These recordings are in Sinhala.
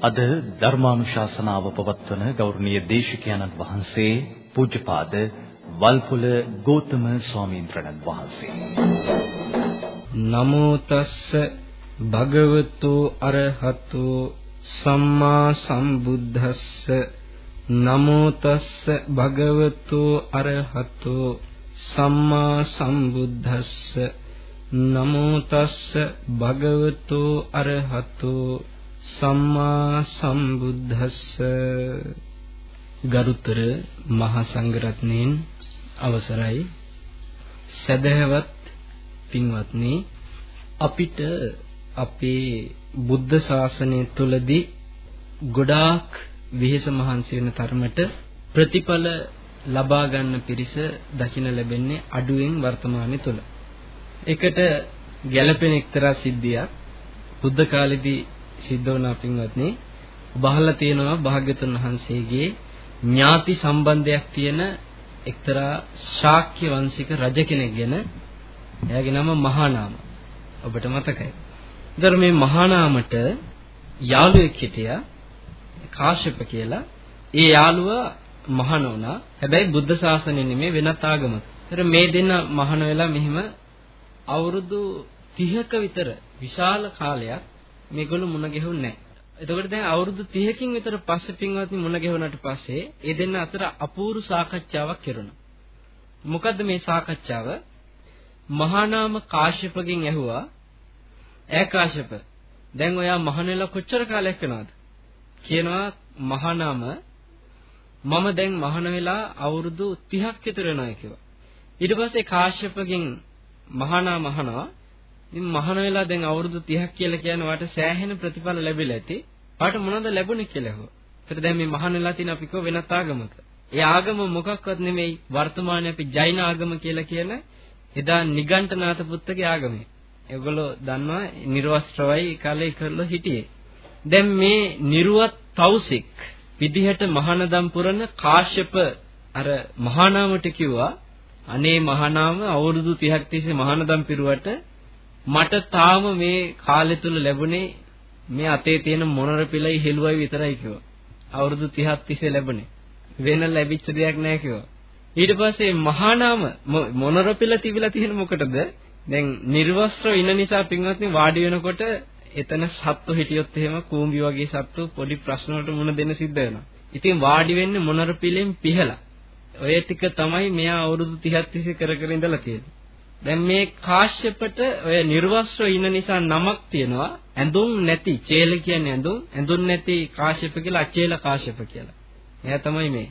අද ධර්මානුශාසනාව පවත්වන ගෞරවනීය දේශකයන්න් වහන්සේ පූජ්‍යපාද වල්පොල ගෞතම ස්වාමීන් වහන්සේ. නමෝ තස්ස භගවතු අරහතු සම්මා සම්බුද්දස්ස නමෝ තස්ස භගවතු අරහතු සම්මා සම්බුද්දස්ස නමෝ තස්ස භගවතු අරහතු සම්මා සම්බුද්දස්ස ගරුතර මහා සංඝරත්නයන් අවසරයි සදහවත් පින්වත්නි අපිට අපේ බුද්ධ ශාසනය තුලදී ගොඩාක් විහෙස මහන්සි වෙන තරමට ප්‍රතිඵල ලබා ගන්න පිරිස දකින්න ලැබෙන්නේ අඩුවෙන් වර්තමානයේ තුල. ඒකට ගැළපෙන එක්තරා සිද්ධියක් බුද්ධ කාලෙදී සිද්ධ වුණා පින්වත්නි ඔබ අහලා තියෙනවා භාග්‍යතුන් වහන්සේගේ ඥාති සම්බන්ධයක් තියෙන එක්තරා ශාක්‍ය වංශික රජ කෙනෙක් ගැන එයාගේ නම මහානාම ඔබට මතකයි. ඒතර මේ මහානාමට යාළුවෙක් හිටියා කාශ්‍යප කියලා. ඒ යාළුවා මහාන වුණා. හැබැයි බුද්ධ ශාසනය නෙමෙයි වෙනත් ආගමක. ඒතර මේ දෙන්න මහාන වෙලා මෙහිම අවුරුදු 30ක විතර විශාල කාලයක් මේගොල්ලෝ මුණ ගැහුන්නේ නැහැ. එතකොට දැන් අවුරුදු 30කින් විතර පස්සේ පින්වත්නි මුණ ගැහුණාට පස්සේ ඒ දෙන්න අතර අපූර්ව සාකච්ඡාවක් කෙරුණා. මොකද්ද මේ සාකච්ඡාව? මහානාම කාශ්‍යපගෙන් ඇහුවා ඈ කාශ්‍යප දැන් ඔයා මහණෙලා කොච්චර කාලයක් වෙනවද? කියනවා මහානාම මම දැන් මහාන වෙලා අවුරුදු 30ක් විතර වෙනවා කිව්වා. ඊට පස්සේ කාශ්‍යපගෙන් මහානාම අහනවා ඉතින් මහාන වෙලා දැන් අවුරුදු 30ක් කියලා කියන වාට සෑහෙන ප්‍රතිඵල ලැබිලා ඇති. වාට මොනවද ලැබුණේ කියලා අහුවා. ඒතර දැන් මේ මහාන වෙලා තියෙන අපි කෝ වෙනත් ආගමක. ඒ ආගම මොකක්වත් නෙමෙයි වර්තමානයේ අපි ජෛන ආගම කියලා කියන එදා නිගණ්ඨනාත පුත්තගේ ආගමයි. ඒගොල්ලෝ දන්නවා නිර්වස්ත්‍රවයි කාලේ කරලා හිටියේ. දැන් මේ නිර්වත් තවුසික් විදිහට මහානදම් පුරන කාශ්‍යප අර මහානාමට කිව්වා අනේ මහානාම අවුරුදු 30ක් තිස්සේ මහානදම් පිරුවට මට තාම මේ කාලය තුල ලැබුණේ මේ අතේ තියෙන මොනර පිළයි හෙළුවයි විතරයි කිව්වා. අවුරුදු 30ක් තිස්සේ ලැබුණේ. වෙන ලැබිච්ච දෙයක් නැහැ කිව්වා. ඊට පස්සේ මහානාම මොනර පිළ තිබිලා තියෙන මොකටද? දැන් නිර්වස්ත්‍ර ඉන්න නිසා පින්වත්නි වාඩි වෙනකොට එතන සත්තු හිටියොත් එහෙම කූඹි වගේ සත්තු පොඩි ප්‍රශ්න වලට මුහුණ දෙන්න සිද්ධ වෙනවා. ඉතින් වාඩි වෙන්නේ මොනර පිළෙන් පිහලා. ඔය ටික තමයි මෙයා අවුරුදු 30ක් තිස්සේ කර කර ඉඳලා තියෙන්නේ. දැන් මේ කාශ්‍යපට ඔය නිර්වස්ත්‍ර ඉන්න නිසා නමක් තියෙනවා ඇඳුම් නැති චේල කියන්නේ ඇඳුම් ඇඳුම් නැති කාශ්‍යප කියලා අචේල කාශ්‍යප කියලා. එයා තමයි මේ.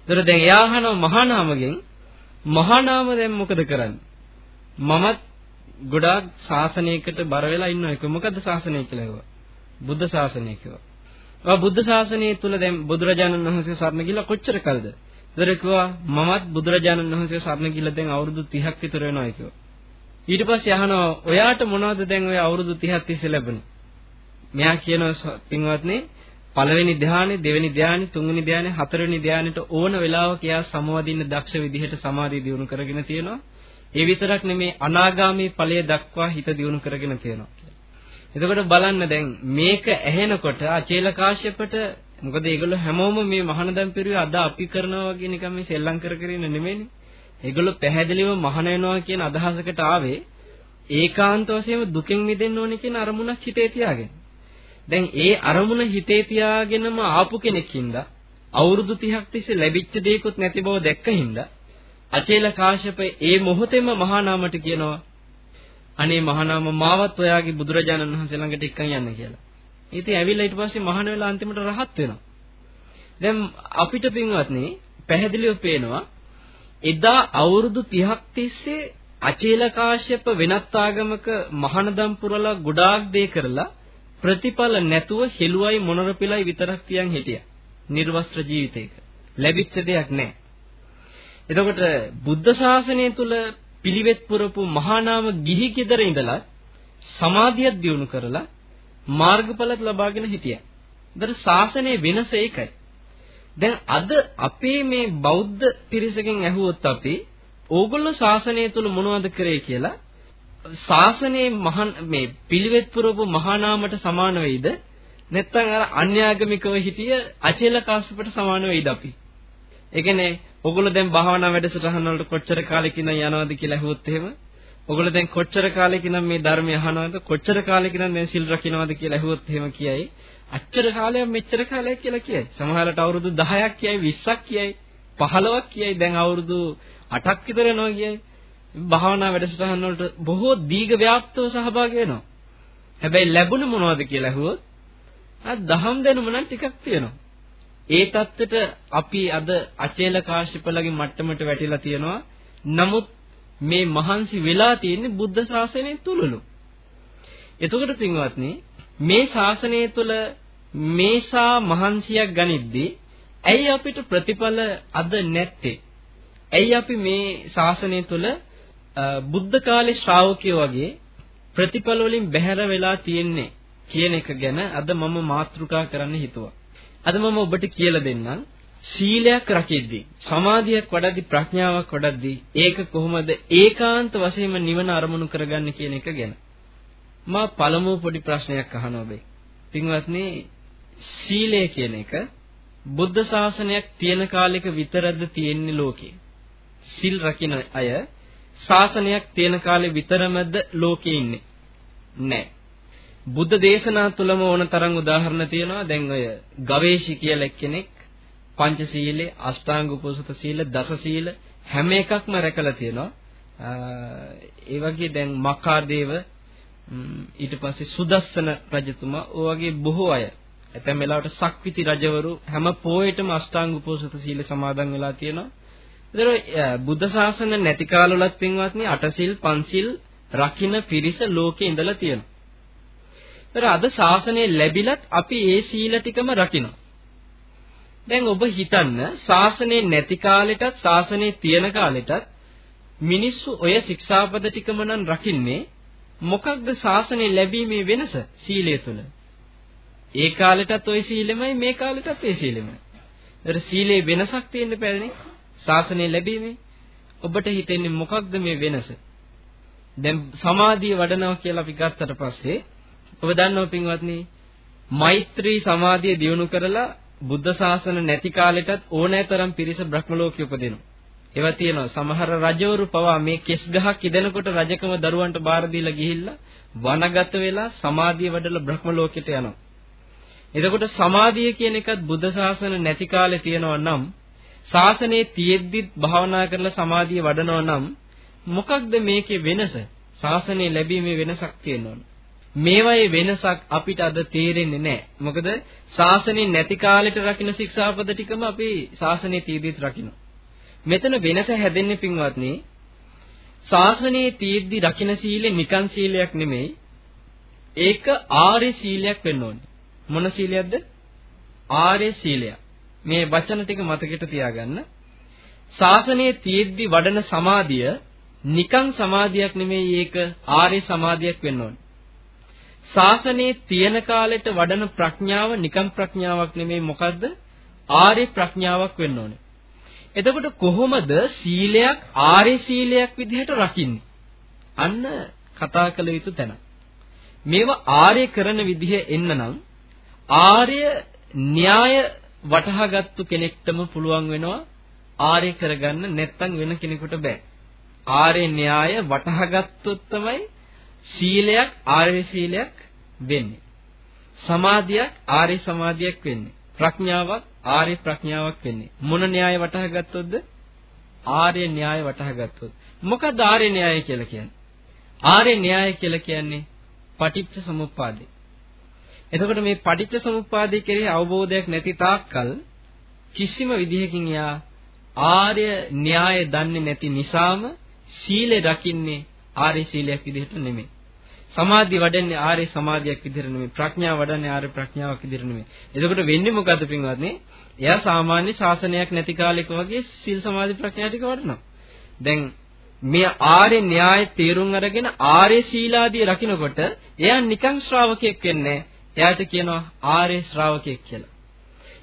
ඒතර දැන් එයා අහනවා මහානාමගෙන් මහානාම දැන් මොකද කරන්නේ? මමත් ගොඩාක් ශාසනයකට බර වෙලා ඉන්නවා ඒක මොකද්ද ශාසනය කියලා කිව්වා. බුද්ධ ශාසනය කිව්වා. ඔය බුද්ධ ශාසනය තුල දැන් බුදුරජාණන් වහන්සේ සරණ ගිහලා කොච්චර කල්ද? ඒතර කිව්වා මමත් බුදුරජාණන් වහන්සේ සරණ ගිහලා දැන් අවුරුදු 30ක් විතර වෙනවා කිව්වා. ඊට පස්සේ අහනවා ඔයාට මොනවද දැන් ඔය අවුරුදු 30ක් තිස්සේ ලැබුණේ? මෙයා කියනවා පින්වත්නි පළවෙනි ධානය, දෙවෙනි ධානය, තුන්වෙනි ධානය, හතරවෙනි ධානයට ඕන වෙලාවක එයා සමවදින්න දක්ෂ විදිහට සමාධිය දියුණු කරගෙන තියෙනවා. ඒ විතරක් නෙමේ අනාගාමී ඵලය දක්වා හිත දියුණු කරගෙන තියෙනවා. එතකොට බලන්න දැන් මේක ඇහෙනකොට අචේල කාශ්‍යපට මොකද ඒගොල්ලෝ හැමෝම මේ මහානදම් පිරුවේ අද අපි කරනවා වගේ නිකන් මේ සෙල්ලම් කර කර ඉන්න නෙමෙයිනේ. ඒගොල්ලෝ පැහැදිලිව මහාන වෙනවා කියන අදහසකට ආවේ ඒකාන්ත වශයෙන්ම දුකෙන් මිදෙන්න ඕනේ කියන අරමුණක් හිතේ තියාගෙන. දැන් ඒ අරමුණ හිතේ තියාගෙනම ආපු කෙනෙක් හින්දා අවුරුදු 30ක් තිස්සේ ලැබිච්ච දේකුත් නැති බව දැක්ක හින්දා අචේල කාශ්‍යප ඒ මොහොතේම මහා නාමට කියනවා අනේ මහා නාම මාවත් ඔයාගේ බුදුරජාණන් වහන්සේ ළඟට එක්කන් යන්න කියලා. ඉතින් ඇවිල්ලා ඊට පස්සේ මහාන වෙලා අන්තිමට රහත් වෙනවා. දැන් අපිට පින්වත්නි පැහැදිලිව පේනවා එදා අවුරුදු 30ක් තිස්සේ අචේල කාශ්‍යප වෙනත් ආගමක මහානදම් පුරලා ගොඩාක් දේ කරලා ප්‍රතිඵල නැතුව හෙළුවයි මොනර පිළයි විතරක් තියන් හිටියා. නිර්වස්ත්‍ර ජීවිතයක. ලැබිච්ච දෙයක් නැහැ. එතකොට බුද්ධ ශාසනය තුල පිළිවෙත් පුරපු මහා නාම ගිහි ගෙදර ඉඳලා සමාධියක් දියුණු කරලා මාර්ගඵලත් ලබාගෙන හිටියා. ඒතර ශාසනයේ වෙනස ඒකයි. දැන් අද අපේ මේ බෞද්ධ පිරිසකින් ඇහුවොත් අපි ඕගොල්ලෝ ශාසනය තුල මොනවද කරේ කියලා ශාසනයේ මහා මේ පිළිවෙත් පුරපු මහා නාමයට සමාන වෙයිද නැත්තම් අර අන්‍යාගමිකව හිටිය අචේල කාශ්‍යපට සමාන වෙයිද අපි? ඒ කියන්නේ ඔගොල්ලෝ දැන් භාවනා වැඩසටහන් වලට කොච්චර කාලෙක ඉඳන් යනවද කියලා අහුවොත් එහෙම ඔගොල්ලෝ දැන් කොච්චර කාලෙක ඉඳන් මේ ධර්මය අහනවද? කොච්චර කාලෙක ඉඳන් දැන් සිල් රකින්නවද කියලා අහුවොත් එහෙම කියයි. අච්චර කාලයක් මෙච්චර කාලයක් කියලා කියයි. සමහරවිට අවුරුදු 10ක් කියයි 20ක් කියයි 15ක් කියයි දැන් අවුරුදු 8ක් විතර යනවා කියයි. භාවනා වැඩසටහන් වලට බොහෝ දීඝ ව්‍යාප්තව සහභාගී වෙනවා. හැබැයි ලැබුණ මොනවද කියලා අහුවොත් ආ දහම් දැනුම නම් ටිකක් තියෙනවා. ඒ தත්ත්වයට අපි අද අචේල කාශ්‍යපලගේ මට්ටමට වැටිලා තියෙනවා. නමුත් මේ මහන්සි වෙලා තියෙන්නේ බුද්ධ ශාසනය තුලලු. එතකොට පින්වත්නි මේ ශාසනය තුල මේසා මහන්සියක් ගනිද්දී ඇයි අපිට ප්‍රතිඵල අද නැත්තේ? ඇයි අපි මේ ශාසනය තුල බුද්ධ කාලේ ශ්‍රාවකයෝ වගේ ප්‍රතිඵල වලින් බැහැර වෙලා තියෙන්නේ කියන එක ගැන අද මම මාතෘකා කරන්න හිතුවා. අද මම ඔබට කියලා දෙන්නම් සීලයක් රකිද්දී සමාධියක් වඩද්දී ප්‍රඥාවක් වඩද්දී ඒක කොහොමද ඒකාන්ත වශයෙන්ම නිවන අරමුණු කරගන්නේ කියන එක ගැන. මා පළමුව පොඩි ප්‍රශ්නයක් අහනවා ඔබේ පින්වත්නි සීලය කියන එක බුද්ධ ශාසනයක් තියෙන කාලෙක විතරද තියෙන්නේ ලෝකේ? සිල් රකින්න අය ශාසනයක් තියෙන කාලේ විතරමද ලෝකේ ඉන්නේ? නැහැ බුද්ධ දේශනා තුලම ඕන තරම් උදාහරණ තියෙනවා. දැන් ඔය ගවේෂි කියලා එක්කෙනෙක් පංචශීලයේ අෂ්ටාංග උපෝසත සීල දස සීල හැම එකක්ම රැකලා තියෙනවා. ඒ වගේ දැන් මකාදේව ඊට පස්සේ සුදස්සන රජතුමා ඔය වගේ බොහෝ අය ඇතැම් වෙලාවට සක්විති රජවරු හැම පොයෙටම අෂ්ටාංග උපෝසත සීල සමාදන් වෙලා තියෙනවා. ඒතර බුද්ධ ශාසන නැති කාලවලත් පින්වත්නි අටසිල් පන්සිල් රකින්න පිරිස ලෝකේ ඉඳලා තියෙනවා. ඒතර අද ශාසනය ලැබිලත් අපි ඒ සීල ටිකම රකිනවා. දැන් ඔබ හිතන්න ශාසනය නැති කාලෙටත් ශාසනය තියෙන කාලෙටත් මිනිස්සු ඔය ශික්ෂාපද ටිකම නම් රකින්නේ මොකක්ද ශාසනය ලැබීමේ වෙනස සීලය තුල? ඒ කාලෙටත් ওই සීලෙමයි මේ කාලෙටත් ඒ සීලෙමයි. ඒතර සීලේ වෙනසක් තියෙන්න බෑනේ ශාසනය ලැබීමේ. ඔබට හිතෙන්නේ මොකක්ද මේ වෙනස? දැන් සමාධිය වඩනවා කියලා අපි ගත්තට පස්සේ ඔබ දන්නව පින්වත්නි මෛත්‍රී සමාධිය දියුණු කරලා බුද්ධ ශාසන නැති කාලෙටත් ඕනෑතරම් පිරිස බ්‍රහ්ම ලෝකෙ උපදිනවා. ඒවා තියෙනවා සමහර රජවරු පවා මේ කෙස් ගහක් ඉදෙනකොට රජකම දරුවන්ට බාර දීලා ගිහිල්ලා වනගත වෙලා සමාධිය වඩලා බ්‍රහ්ම ලෝකෙට යනවා. එතකොට සමාධිය කියන එකත් බුද්ධ ශාසන නැති කාලේ තියෙනවා නම් ශාසනයේ තියෙද්දිත් භාවනා කරලා සමාධිය වඩනවා නම් මොකක්ද මේකේ වෙනස? ශාසනය ලැබීමේ වෙනසක් තියෙනවනේ. මේවයේ වෙනසක් අපිට අද තේරෙන්නේ නැහැ. මොකද ශාසනය නැති කාලෙට රකින්න ශික්ෂාපද ටිකම අපි ශාසනයේ තීදීත් රකින්න. මෙතන වෙනස හැදෙන්නේ පින්වත්නි ශාසනයේ තීද්දි රකින්න සීලෙ නිකන් සීලයක් නෙමෙයි. ඒක ආර්ය සීලයක් වෙන්න ඕනේ. මොන සීලයක්ද? ආර්ය සීලයක්. මේ වචන ටික මතකෙට තියාගන්න. ශාසනයේ තීද්දි වඩන සමාධිය නිකන් සමාධියක් නෙමෙයි ඒක ආර්ය සමාධියක් වෙන්න ඕනේ. ශාසනයේ තියෙන කාලෙට වඩන ප්‍රඥාව නිකම් ප්‍රඥාවක් නෙමෙයි මොකද්ද? ආර්ය ප්‍රඥාවක් වෙන්න ඕනේ. එතකොට කොහොමද සීලයක් ආර්ය සීලයක් විදිහට රකින්නේ? අන්න කතා කළ යුතු තැන. මේවා ආර්ය කරන විදිහ එන්න නම් ආර්ය න්‍යාය වටහාගත්තු කෙනෙක්ටම පුළුවන් වෙනවා ආර්ය කරගන්න නැත්තම් වෙන කෙනෙකුට බෑ. ආර්ය න්‍යාය වටහාගත්තොත් තමයි සීලයක් ආර්ය සීලයක් වෙන්නේ. සමාධියක් ආර්ය සමාධියක් වෙන්නේ. ප්‍රඥාවක් ආර්ය ප්‍රඥාවක් වෙන්නේ. මොන න්‍යාය වටහා ගත්තොත්ද? ආර්ය න්‍යාය වටහා ගත්තොත්. මොකක්ද ආර්ය න්‍යාය කියලා කියන්නේ? ආර්ය න්‍යාය කියලා කියන්නේ පටිච්ච සමුප්පාදේ. එතකොට මේ පටිච්ච සමුප්පාදේ කෙරෙහි අවබෝධයක් නැති තාක්කල් කිසිම විදිහකින් යා ආර්ය න්‍යාය දන්නේ නැති නිසාම සීලය රකින්නේ ආර්ය සීලයක් විදිහට නෙමෙයි. සමාධිය වඩන්නේ ආර්ය සමාධියක් විදිහට නෙමෙයි ප්‍රඥාව වඩන්නේ ආර්ය ප්‍රඥාවක් විදිහට නෙමෙයි. එතකොට වෙන්නේ මොකද්ද පින්වත්නි? එයා සාමාන්‍ය ශාසනයක් නැති කාලෙක වගේ සිල් සමාධි ප්‍රඥා ටික වඩනවා. දැන් මේ ආර්ය න්‍යාය තේරුම් අරගෙන ආර්ය සීලාදී රකින්නකොට එයා නිකං ශ්‍රාවකයෙක් වෙන්නේ එයාට කියනවා ආර්ය ශ්‍රාවකයෙක් කියලා.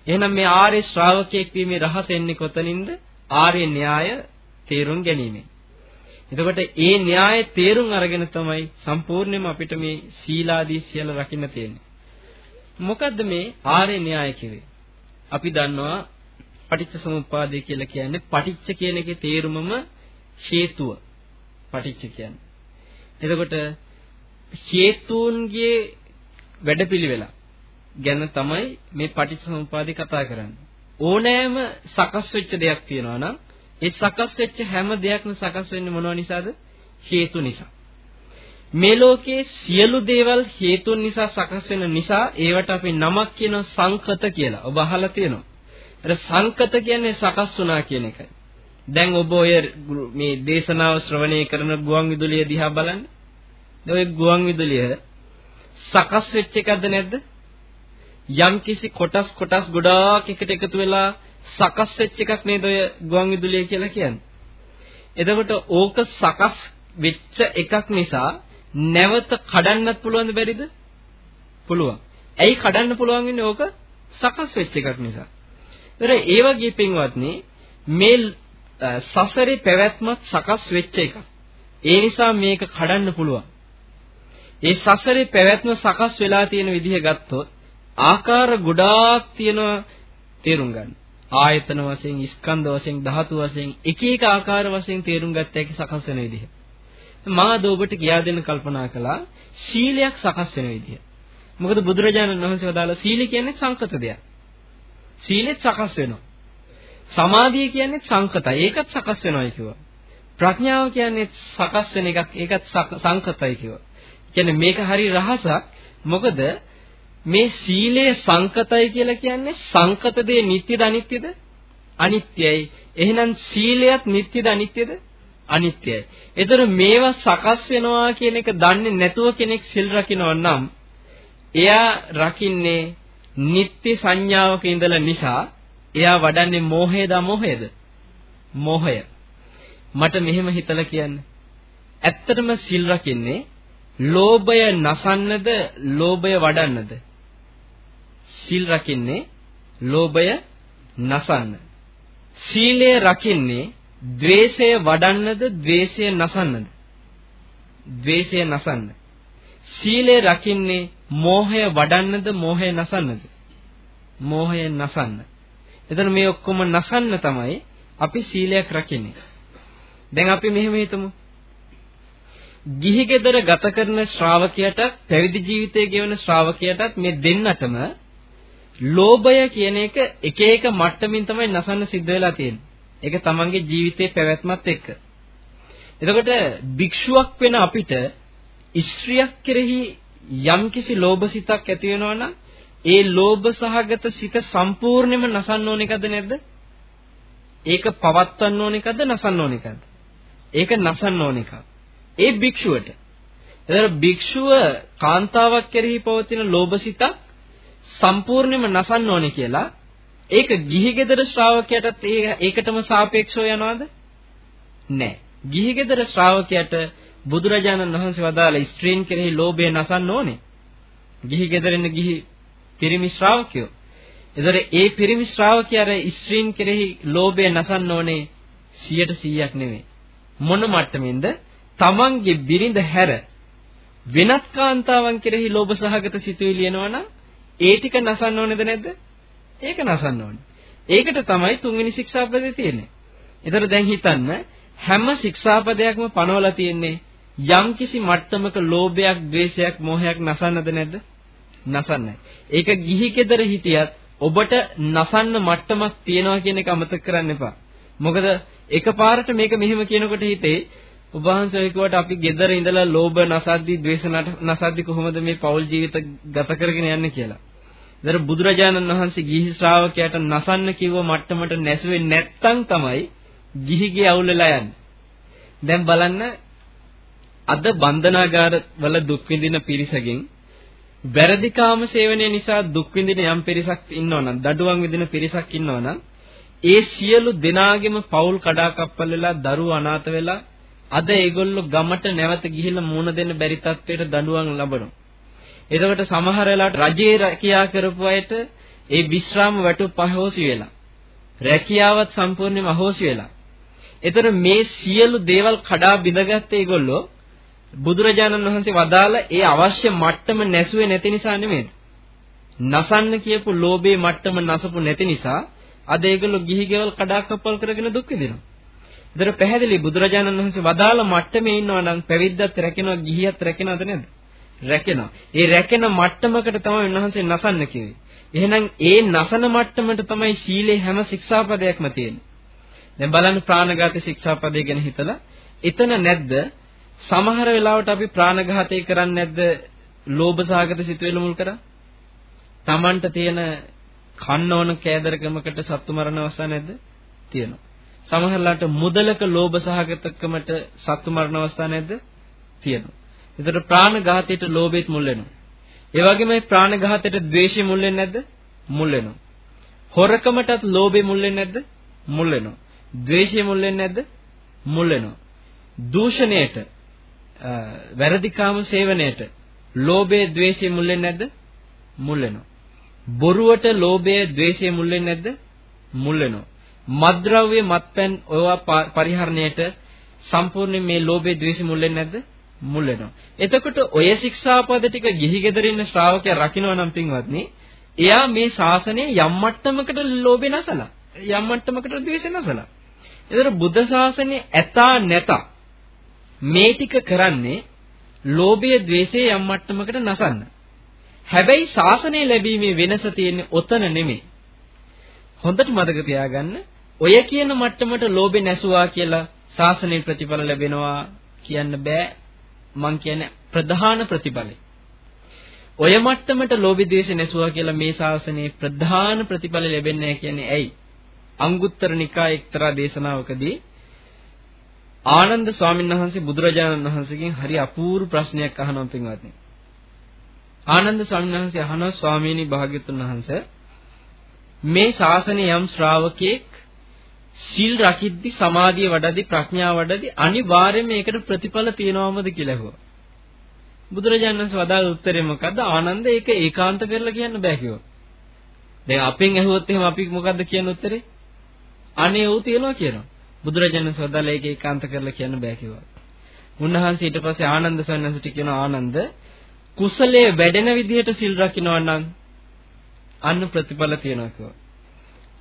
එහෙනම් මේ ආර්ය ශ්‍රාවකයෙක් වීමේ රහස එන්නේ කොතනින්ද? ආර්ය න්‍යාය තේරුම් ගැනීමෙන්. එතකොට ඒ න්‍යාය තේරුම් අරගෙන තමයි සම්පූර්ණයෙන්ම අපිට මේ සීලාදී සියල්ල රකින්න තියෙන්නේ. මොකද්ද මේ ආර්ය න්‍යාය කිව්වේ? අපි දන්නවා පටිච්ච සමුප්පාදය කියලා කියන්නේ පටිච්ච කියන එකේ තේරුමම හේතුව. පටිච්ච කියන්නේ. එතකොට හේතුන්ගේ වැඩපිළිවෙල ගැන තමයි මේ පටිච්ච සමුප්පාදේ කතා කරන්නේ. ඕනෑම සකස් වෙච්ච දෙයක් තියෙනවා නම් ඒ සකස් වෙච්ච හැම දෙයක්ම සකස් වෙන්නේ මොනවා නිසාද? හේතු නිසා. මේ ලෝකයේ සියලු දේවල් හේතුන් නිසා සකස් වෙන නිසා ඒවට අපි නමක් කියනවා සංකත කියලා. ඔබ අහලා තියෙනවා. අර සංකත කියන්නේ සකස් වුණා කියන එකයි. දැන් ඔබ ඔය මේ දේශනාව ශ්‍රවණය කරන ගුවන් විදුලිය දිහා බලන්න. දැන් ඔය ගුවන් විදුලිය සකස් වෙච්ච එකක්ද නැද්ද? යම් කිසි කොටස් කොටස් ගොඩාක් එකට එකතු වෙලා සකස් වෙච්ච එකක් නේද ඔය ගුවන් විදුලිය කියලා කියන්නේ. එතකොට ඕක සකස් වෙච්ච එකක් නිසා නැවත කඩන්නත් පුළුවන්ද බැරිද? පුළුවන්. ඇයි කඩන්න පුළුවන් වෙන්නේ ඕක සකස් වෙච්ච එකක් නිසා. ඒතර ඒ වගේ පින්වත්නි මේ සසරේ පැවැත්මත් සකස් වෙච්ච එකක්. ඒ නිසා මේක කඩන්න පුළුවන්. ඒ සසරේ පැවැත්ම සකස් වෙලා තියෙන විදිහ ගත්තොත් ආකාර ගොඩාක් තියෙනවා තේරුම් ගන්න. ආයතන වශයෙන්, ස්කන්ධ වශයෙන්, ධාතු වශයෙන් එක එක ආකාර වශයෙන් තේරුම් ගත්ත හැකි සකස් වෙන විදිහ. මා දෝබට කියා දෙන්න කල්පනා කළා සීලයක් සකස් වෙන විදිහ. මොකද බුදුරජාණන් වහන්සේ වදාළ සීල කියන්නේ සංකත දෙයක්. සීලෙත් සකස් වෙනවා. සමාධිය කියන්නේ සංකතයි. ඒකත් සකස් වෙනවායි කිව්වා. ප්‍රඥාව කියන්නේ සකස් වෙන එකක්. ඒකත් සංකතයි කිව්වා. කියන්නේ මේක හරි රහසක්. මොකද මේ සීලය සංකතයි කියලා කියන්නේ සංකත දේ නිට්ටයද අනිත්‍යද? අනිත්‍යයි. එහෙනම් සීලයත් නිට්ටයද අනිත්‍යද? අනිත්‍යයි. ඒතර මේවා සකස් වෙනවා කියන එක දන්නේ නැතුව කෙනෙක් සිල් රකින්නවා නම් එයා රකින්නේ නිට්ටි සංඥාවක ඉඳලා නිසා එයා වඩන්නේ මෝහයද අමෝහයද? මෝහය. මට මෙහෙම හිතලා කියන්න. ඇත්තටම සිල් රකින්නේ ලෝභය නසන්නද ලෝභය වඩන්නද? සිල් රකින්නේ ලෝභය නසන්න. සීලය රකින්නේ ද්වේෂය වඩන්නද ද්වේෂය නසන්නද? ද්වේෂය නසන්න. සීලය රකින්නේ මෝහය වඩන්නද මෝහය නසන්නද? මෝහය නසන්න. එතන මේ ඔක්කොම නසන්න තමයි අපි සීලයක් රකින්නේ. දැන් අපි මෙහෙම හිතමු. ගිහි ගෙදර ගත කරන ශ්‍රාවකයාට පැවිදි ජීවිතය ගෙවන ශ්‍රාවකයාටත් මේ දෙන්නටම ලෝභය කියන එක එක එක මට්ටමින් තමයි නසන්න සිද්ධ වෙලා තියෙන්නේ. ඒක තමන්ගේ ජීවිතේ පැවැත්මත් එක්ක. එතකොට භික්ෂුවක් වෙන අපිට ස්ත්‍රියක් කෙරෙහි යම්කිසි ලෝභසිතක් ඇති වෙනවා නම් ඒ ලෝභ සහගත සිත සම්පූර්ණයෙන්ම නසන්න ඕන එකද නැද්ද? ඒක පවත්වන්න ඕන එකද නසන්න ඕන එකද? ඒක නසන්න ඕන එකක්. ඒ භික්ෂුවට. එතකොට භික්ෂුව කාන්තාවක් කෙරෙහි පවතින ලෝභසිතක් සම්පූර්ණයෙන්ම නසන්න ඕනේ කියලා ඒක ගිහි ගෙදර ශ්‍රාවකයාටත් ඒකටම සාපේක්ෂව යනවද? නැහැ. ගිහි ගෙදර ශ්‍රාවකයාට බුදුරජාණන් වහන්සේ වදාළ ස්ත්‍රීන් කෙරෙහි ලෝභය නසන්න ඕනේ. ගිහි ගෙදරින් ගිහි පිරිමි ශ්‍රාවකයෝ. ඒතර ඒ පිරිමි ශ්‍රාවකයාට ස්ත්‍රීන් කෙරෙහි ලෝභය නසන්න ඕනේ 100%ක් නෙවෙයි. මොන මට්ටමින්ද? තමන්ගේ බිරිඳ හැර වෙනත් කාන්තාවන් කෙරෙහි ලෝභ සහගත සිතුවිලි එනවනම් ඒ ටික නසන්න ඕනේද නැද්ද? ඒක නසන්න ඕනේ. ඒකට තමයි තුන්වෙනි ශික්ෂාපදේ තියෙන්නේ. ඒතර දැන් හිතන්න හැම ශික්ෂාපදයක්ම පනවලා තියෙන්නේ යම්කිසි මට්ටමක ලෝභයක්, ද්වේෂයක්, මෝහයක් නසන්නද නැද්ද? නසන්නයි. ඒක ගිහි කෙදර හිටියත් ඔබට නසන්න මට්ටමක් තියනවා කියන එක අමතක කරන්න එපා. මොකද එකපාරට මේක මෙහෙම කියනකොට හිතේ ඔබ වහන්සේ කිව්වට අපි gedara ඉඳලා ලෝභ නසද්දි ද්වේෂ නසද්දි කොහොමද මේ පෞල් ජීවිත ගත කරගෙන යන්නේ කියලා. ඒතර බුදුරජාණන් වහන්සේ ගිහි ශ්‍රාවකයාට නසන්න කිව්ව මට්ටමට නැසුවේ නැත්තම් තමයි ගිහිගේ අවුල් වෙලා යන්නේ. දැන් බලන්න අද බන්ධනාගාර වල දුක් විඳින පිරිසගෙන් වැරදි කාම සේවනය නිසා දුක් විඳින යම් පිරිසක් ඉන්නවනම් දඩුවම් විඳින පිරිසක් ඉන්නවනම් ඒ සියලු දෙනාගේම පෞල් කඩාකප්පල් වෙලා දරුවෝ අනාථ වෙලා අද ඒගොල්ලෝ ගමට නැවත ගිහිල්ලා මුණ දෙන්න බැරි තත්ත්වයට දඬුවම් ලබනවා. එතකොට සමහර වෙලාවට රජේ රැකියා කරපු අයට ඒ විශ්‍රාම වැටුප් අහෝසි වෙලා. රැකියාවත් සම්පූර්ණයෙන්ම අහෝසි වෙලා. එතන මේ සියලු දේවල් කඩා බිඳගත්ත ඒගොල්ලෝ බුදුරජාණන් වහන්සේ වදාළ ඒ අවශ්‍ය මට්ටම නැසුවේ නැති නිසා නෙමෙයි. නසන්න කියපු ලෝභයේ මට්ටම නසපු නැති නිසා අද ඒගොල්ලෝ ගිහි ගෙවල් කඩාකප්පල් කරගෙන දුක් විඳිනවා. ඒතර පැහැදිලි බුදුරජාණන් වහන්සේ වදාළ මට්ටමේ ඉන්නවා නම් පැවිද්දත් රැකෙනවා ගිහියත් රැකෙනවද නැද්ද? රැකෙනවා. ඒ රැකෙන මට්ටමකට තමයි උන්වහන්සේ නසන්න කිව්වේ. එහෙනම් ඒ නසන මට්ටමට තමයි සීලේ හැම ශික්ෂාපදයක්ම තියෙන්නේ. දැන් බලන්න ප්‍රාණඝාත ශික්ෂාපදය ගැන හිතලා එතන නැද්ද සමහර වෙලාවට අපි ප්‍රාණඝාතය කරන්නේ නැද්ද ලෝභ සහගත සිතුවිලි මුල් කරා? Tamanට තියෙන කන්න ඕන කෑදරකමකට සත්තු මරණ අවස්ථා නැද්ද? තියෙනවා. සමහරලාට මුදලක ලෝභ සහගතකමට සත්තු මරණ අවස්ථා නැද්ද? තියෙනවා. ඒතර ප්‍රාණඝාතයට ලෝභෙත් මුල් වෙනවා. ඒ වගේමයි ප්‍රාණඝාතයට ද්වේෂය මුල් වෙන්නේ නැද්ද? මුල් වෙනවා. හොරකමටත් ලෝභය මුල් වෙන්නේ නැද්ද? මුල් වෙනවා. ද්වේෂය මුල් වෙන්නේ නැද්ද? මුල් වෙනවා. දූෂණයට වැරදිකාම සේවනයට ලෝභය ද්වේෂය මුල් වෙන්නේ නැද්ද? මුල් වෙනවා. බොරුවට ලෝභය ද්වේෂය මුල් වෙන්නේ නැද්ද? මුල් වෙනවා. මත්ද්‍රව්‍ය මත්පැන් ඔයවා පරිහරණයට සම්පූර්ණයෙන් මේ ලෝභය ද්වේෂය මුල් වෙන්නේ නැද්ද? මුල් වෙනවා. එතකොට ඔය ශික්ෂාපද ටික ගිහි ගෙදර ඉන්න ශ්‍රාවකයා රකින්නවා නම් පින්වත්නි, එයා මේ ශාසනය යම් මට්ටමකට ලෝභය නැසලා, යම් මට්ටමකට ද්වේෂය නැසලා. ඒතර බුද්ධ ශාසනය ඇතා නැතා මේ ටික කරන්නේ ලෝභය, ද්වේෂය යම් මට්ටමකට නසන්න. හැබැයි ශාසනය ලැබීමේ වෙනස තියෙන්නේ ඔතන නෙමෙයි. හොඳට මතක තියාගන්න ඔය කියන මට්ටමට ලෝභය නැසුවා කියලා ශාසනයේ ප්‍රතිඵල ලැබෙනවා කියන්න බෑ මං කියන්නේ ප්‍රධාන ප්‍රතිඵලයි. ඔය මට්ටමට ලෝභි ද්වේෂ නැසුවා කියලා මේ ශාසනයේ ප්‍රධාන ප්‍රතිඵල ලැබෙන්නේ නැහැ කියන්නේ ඇයි? අංගුත්තර නිකාය එක්තරා දේශනාවකදී ආනන්ද ස්වාමීන් වහන්සේ බුදුරජාණන් වහන්සේගෙන් හරි අපූර්ව ප්‍රශ්නයක් අහනවා පින්වත්නි. ආනන්ද ස්වාමීන් වහන්සේ අහනවා ස්වාමීනි භාග්‍යතුන් වහන්සේ මේ ශාසනයේ යම් ශ්‍රාවකෙක් සිල් රකිද්දි සමාධිය වඩද්දි ප්‍රඥාව වඩද්දි අනිවාර්යයෙන් මේකට ප්‍රතිඵල තියනවමද කියලා ඇහුවා. බුදුරජාණන් වහන්සේ වදාළ උත්තරේ මොකද්ද? ආනන්ද ඒක ඒකාන්ත කරලා කියන්න බෑ කිව්වා. දැන් අපෙන් ඇහුවොත් එහෙම අපි මොකද්ද කියන උත්තරේ? අනේ ඌ තියනවා කියනවා. බුදුරජාණන් වහන්සේ වදාළ ඒක ඒකාන්ත කරලා කියන්න බෑ කිව්වා. උන්වහන්සේ ඊට පස්සේ ආනන්ද සන්නසට කියනවා ආනන්ද කුසලයේ වැඩෙන විදිහට සිල් රකින්නවා නම් අන්න ප්‍රතිඵල තියනවා කිව්වා.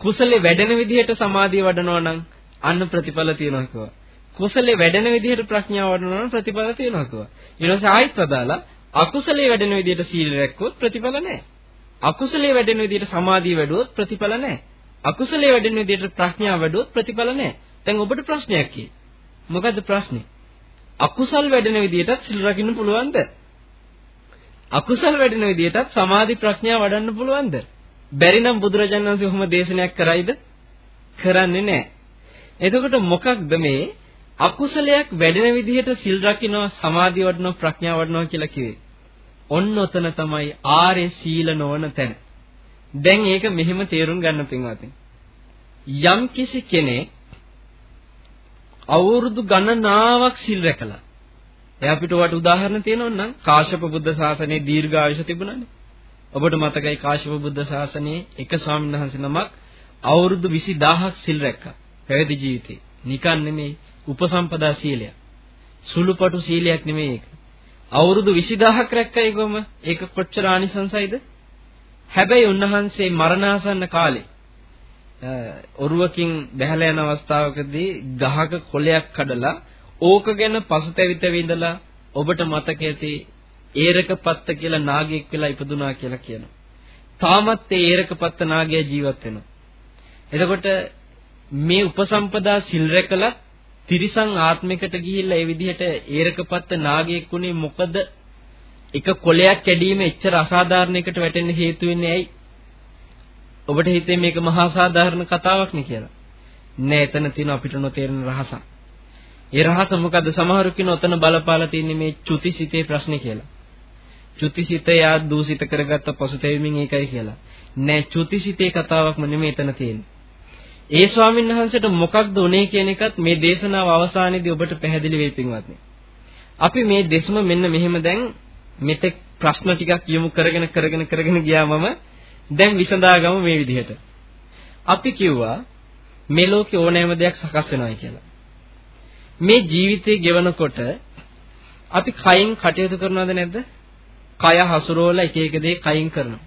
කුසලේ වැඩෙන විදිහට සමාධිය වඩනවා නම් අන්න ප්‍රතිඵල තියෙනවා කිව්වා. කුසලේ වැඩෙන විදිහට ප්‍රඥාව වඩනවා නම් ප්‍රතිඵල තියෙනවා කිව්වා. ඊට පස්සේ ආයිත් වදාලා අකුසලේ වැඩෙන විදිහට සීල රැක්කොත් ප්‍රතිඵල නැහැ. අකුසලේ වැඩෙන විදිහට සමාධිය වැඩුවොත් ප්‍රතිඵල නැහැ. අකුසලේ වැඩෙන විදිහට ප්‍රඥාව වැඩුවොත් ප්‍රතිඵල නැහැ. දැන් ඔබට ප්‍රශ්නයක් කි. මොකද්ද ප්‍රශ්නේ? අකුසල් වැඩෙන විදිහටත් සිල් රකින්න පුළුවන්ද? අකුසල් වැඩෙන විදිහටත් සමාධි ප්‍රඥා වඩන්න පුළුවන්ද? බැරි නම් බුදුරජාණන් වහන්සේ කොහොම දේශනයක් කරයිද? කරන්නේ නැහැ. එතකොට මොකක්ද මේ අකුසලයක් වැඩෙන විදිහට සිල් රකින්නවා සමාධිය වඩනවා ප්‍රඥාව වඩනවා කියලා කිව්වේ. ඔන්න ඔතන තමයි ආර්ය සීල නොවන තැන. දැන් ඒක මෙහෙම තේරුම් ගන්න පින්වත්නි. යම් කිසි කෙනෙක් අවුරුදු ගණනාවක් සිල් රැකලා එයා අපිට වට උදාහරණ තියෙනවා නම් කාශ්‍යප බුද්ධ ශාසනයේ දීර්ඝායුෂ තිබුණානේ. ඔබට මතකයි කාශ්‍යප බුද්ධ ශාසනයේ එක ස්වාමීන් වහන්සේ නමක් අවුරුදු 20000ක් සිල් රැක්කා. පැවිදි ජීවිතේ. නිකන් නෙමෙයි උපසම්පදා සීලය. සුළුපටු සීලයක් නෙමෙයි ඒක. අවුරුදු 20000ක් රැක්කයි කොහම? ඒක කොච්චර ආනිසංසයිද? හැබැයි උන්වහන්සේ මරණාසන්න කාලේ ඔරුවකින් බැහැලා යන අවස්ථාවකදී ගහක කොළයක් කඩලා ඕක ගැන පසුතැවිතව ඉඳලා ඔබට මතක ඇති ඒරකපත්ත කියලා නාගයෙක් වෙලා ඉපදුනා කියලා කියනවා. තාමත් ඒ ඒරකපත්ත නාගයා ජීවත් වෙනවා. එතකොට මේ උපසම්පදා සිල් රැකලා තිරිසන් ආත්මිකට ගිහිල්ලා ඒ විදිහට ඒරකපත්ත නාගයෙක් උනේ මොකද? එක කොලයක් කැඩීම එච්චර අසාධාරණයකට වැටෙන්න හේතු වෙන්නේ ඇයි? ඔබට හිතේ මේක මහා සාධාරණ කතාවක් නේ කියලා. නෑ එතන තියෙන අපිට නොතේරෙන රහසක්. ඒ රහස මොකද්ද? සමහරු කියන ඔතන බලපාලා තින්නේ මේ චුතිසිතේ ප්‍රශ්නේ කියලා. චුතිසිතය දූෂිත කරගත්ත පසුතැවීමෙන් ඒකයි කියලා. නෑ චුතිසිතේ කතාවක්ම නෙමෙයි එතන තියෙන්නේ. ඒ ස්වාමීන් වහන්සේට මොකක්ද උනේ කියන එකත් මේ දේශනාව අවසානයේදී ඔබට පැහැදිලි වෙයි පින්වත්නි. අපි මේ දෙසම මෙන්න මෙහෙම දැන් මෙතෙක් ප්‍රශ්න ටිකක් යොමු කරගෙන කරගෙන කරගෙන ගියාමම දැන් විසඳාගමු මේ විදිහට. අපි කිව්වා මේ ලෝකේ ඕනෑම දෙයක් සකස් වෙනවා කියලා. මේ ජීවිතේ ගෙවනකොට අපි කයින් කටයුතු කරනවද නැද්ද? කය හසුරවලා එක එක දේ කයින් කරනවා.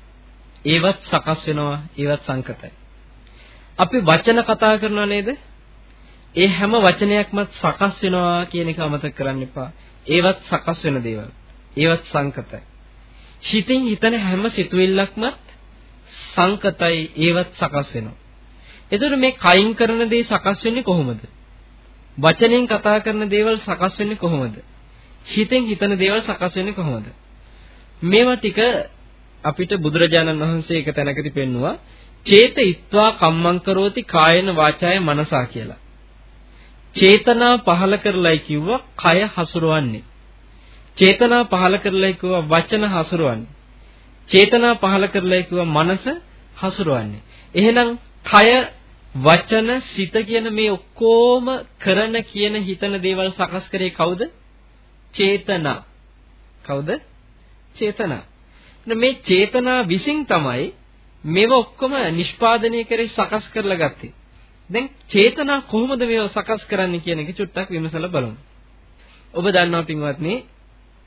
ඒවත් සකස් වෙනවා ඒවත් සංකතයි. අපි වචන කතා කරනවා නේද? ඒ හැම වචනයක්ම සකස් වෙනවා කියන එක අමතක කරන්න එපා. ඒවත් සකස් වෙන දේවල්. ඒවත් සංකතයි. හිතින් හිතන හැම සිතුවිල්ලක්ම සංකතයි ඒවත් සකස් වෙනවා. එතකොට මේ කයින් කරන දේ සකස් වෙන්නේ කොහොමද? වචනෙන් කතා කරන දේවල් සකස් වෙන්නේ කොහොමද? හිතෙන් හිතන දේවල් සකස් වෙන්නේ කොහොමද? මේවා ටික අපිට බුදුරජාණන් වහන්සේ එක තැනකදී පෙන්නවා චේත ඉත්වා කම්මං කරෝති කායන වාචාය මනසා කියලා. චේතනා පහල කරලයි කිව්වා කය හසුරවන්නේ. චේතනා පහල කරලයි කිව්වා වචන හසුරවන්නේ. චේතනා පහල කරලයි කිව්වා මනස හසුරවන්නේ. එහෙනම් කය වචන සිත කියන මේ ඔක්කොම කරන කියන හිතන දේවල් සකස් කරේ කවුද? චේතනා. කවුද? චේතනා. මේ චේතනා විසින් තමයි මේව ඔක්කොම නිෂ්පාදනය කරේ සකස් කරලා ගත්තේ. දැන් චේතනා කොහොමද මේව සකස් කරන්නේ කියන එක චුට්ටක් විමසලා බලමු. ඔබ දන්නවා පින්වත්නි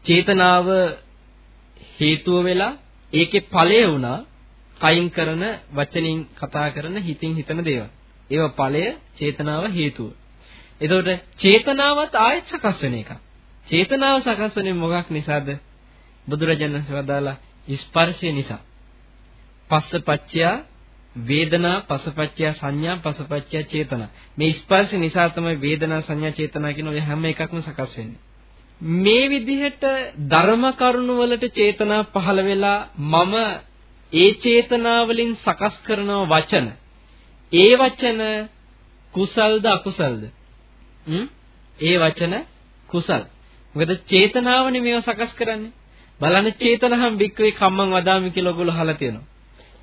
චේතනාව හේතුව වෙලා ඒකේ ඵලය වුණා කයින් කරන වචනින් කතා කරන හිතින් හිතන දේවල්. ඒව ඵලය චේතනාව හේතුව. එතකොට චේතනාවත් ආයෙත් සකස් වෙන එකක්. චේතනාව සකස් වෙන්නේ මොකක් නිසාද? බුදුරජාණන් වහන්සේ වදාලා ස්පර්ශය නිසා. පස්සපච්චය වේදනා පසපච්චය සංඥා පසපච්චය චේතනා. මේ ස්පර්ශ නිසා තමයි වේදනා සංඥා චේතනා කියන ඔය හැම එකක්ම සකස් වෙන්නේ. මේ විදිහට ධර්ම කරුණු වලට චේතනා පහළ වෙලා මම ඒ චේතනා වලින් සකස් කරන වචන ඒ වචන කුසල්ද අකුසල්ද? ඒ වචන කුසල්. මොකද චේතනාවනේ මේව සකස් කරන්නේ. බලන්න චේතනහම් වික්‍රේ කම්මං වදාමි කියලා ඔයගොල්ලෝ අහලා තියෙනවා.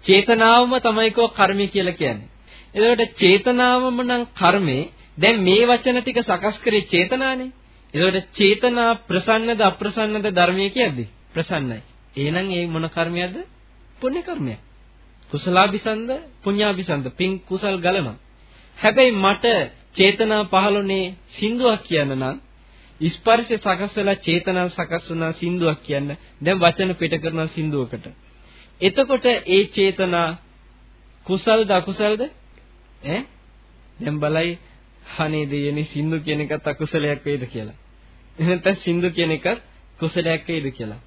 චේතනාවම තමයි කෝ කර්මය කියලා කියන්නේ. එතකොට චේතනාවම නම් කර්මේ දැන් මේ වචන ටික සකස් කරේ චේතනානේ. එතකොට චේතනා ප්‍රසන්නද අප්‍රසන්නද ධර්මයේ කියද්දි ප්‍රසන්නයි. එහෙනම් ඒ මොන කර්මයක්ද? පුණ්‍ය කර්මයක්. කුසලාභිසන්ද පුඤ්ඤාභිසන්ද පින් කුසල් ගලනවා. හැබැයි මට චේතනා පහළුනේ සින්දුවක් කියන්න නම් ස්පර්ශය සකස් වෙලා චේතනා සකස් වුණා සින්දුවක් කියන්න දැන් වචන පිට කරනවා සින්දුවකට. එතකොට ඒ චේතනා කුසල්ද අකුසල්ද? ඈ දැන් බලයි අනේ දෙයනේ සින්දු කියන එකත් අකුසලයක් වේද කියලා. එහෙනම් සින්දු කියන එකත් කුසලයක් වේද කියලා.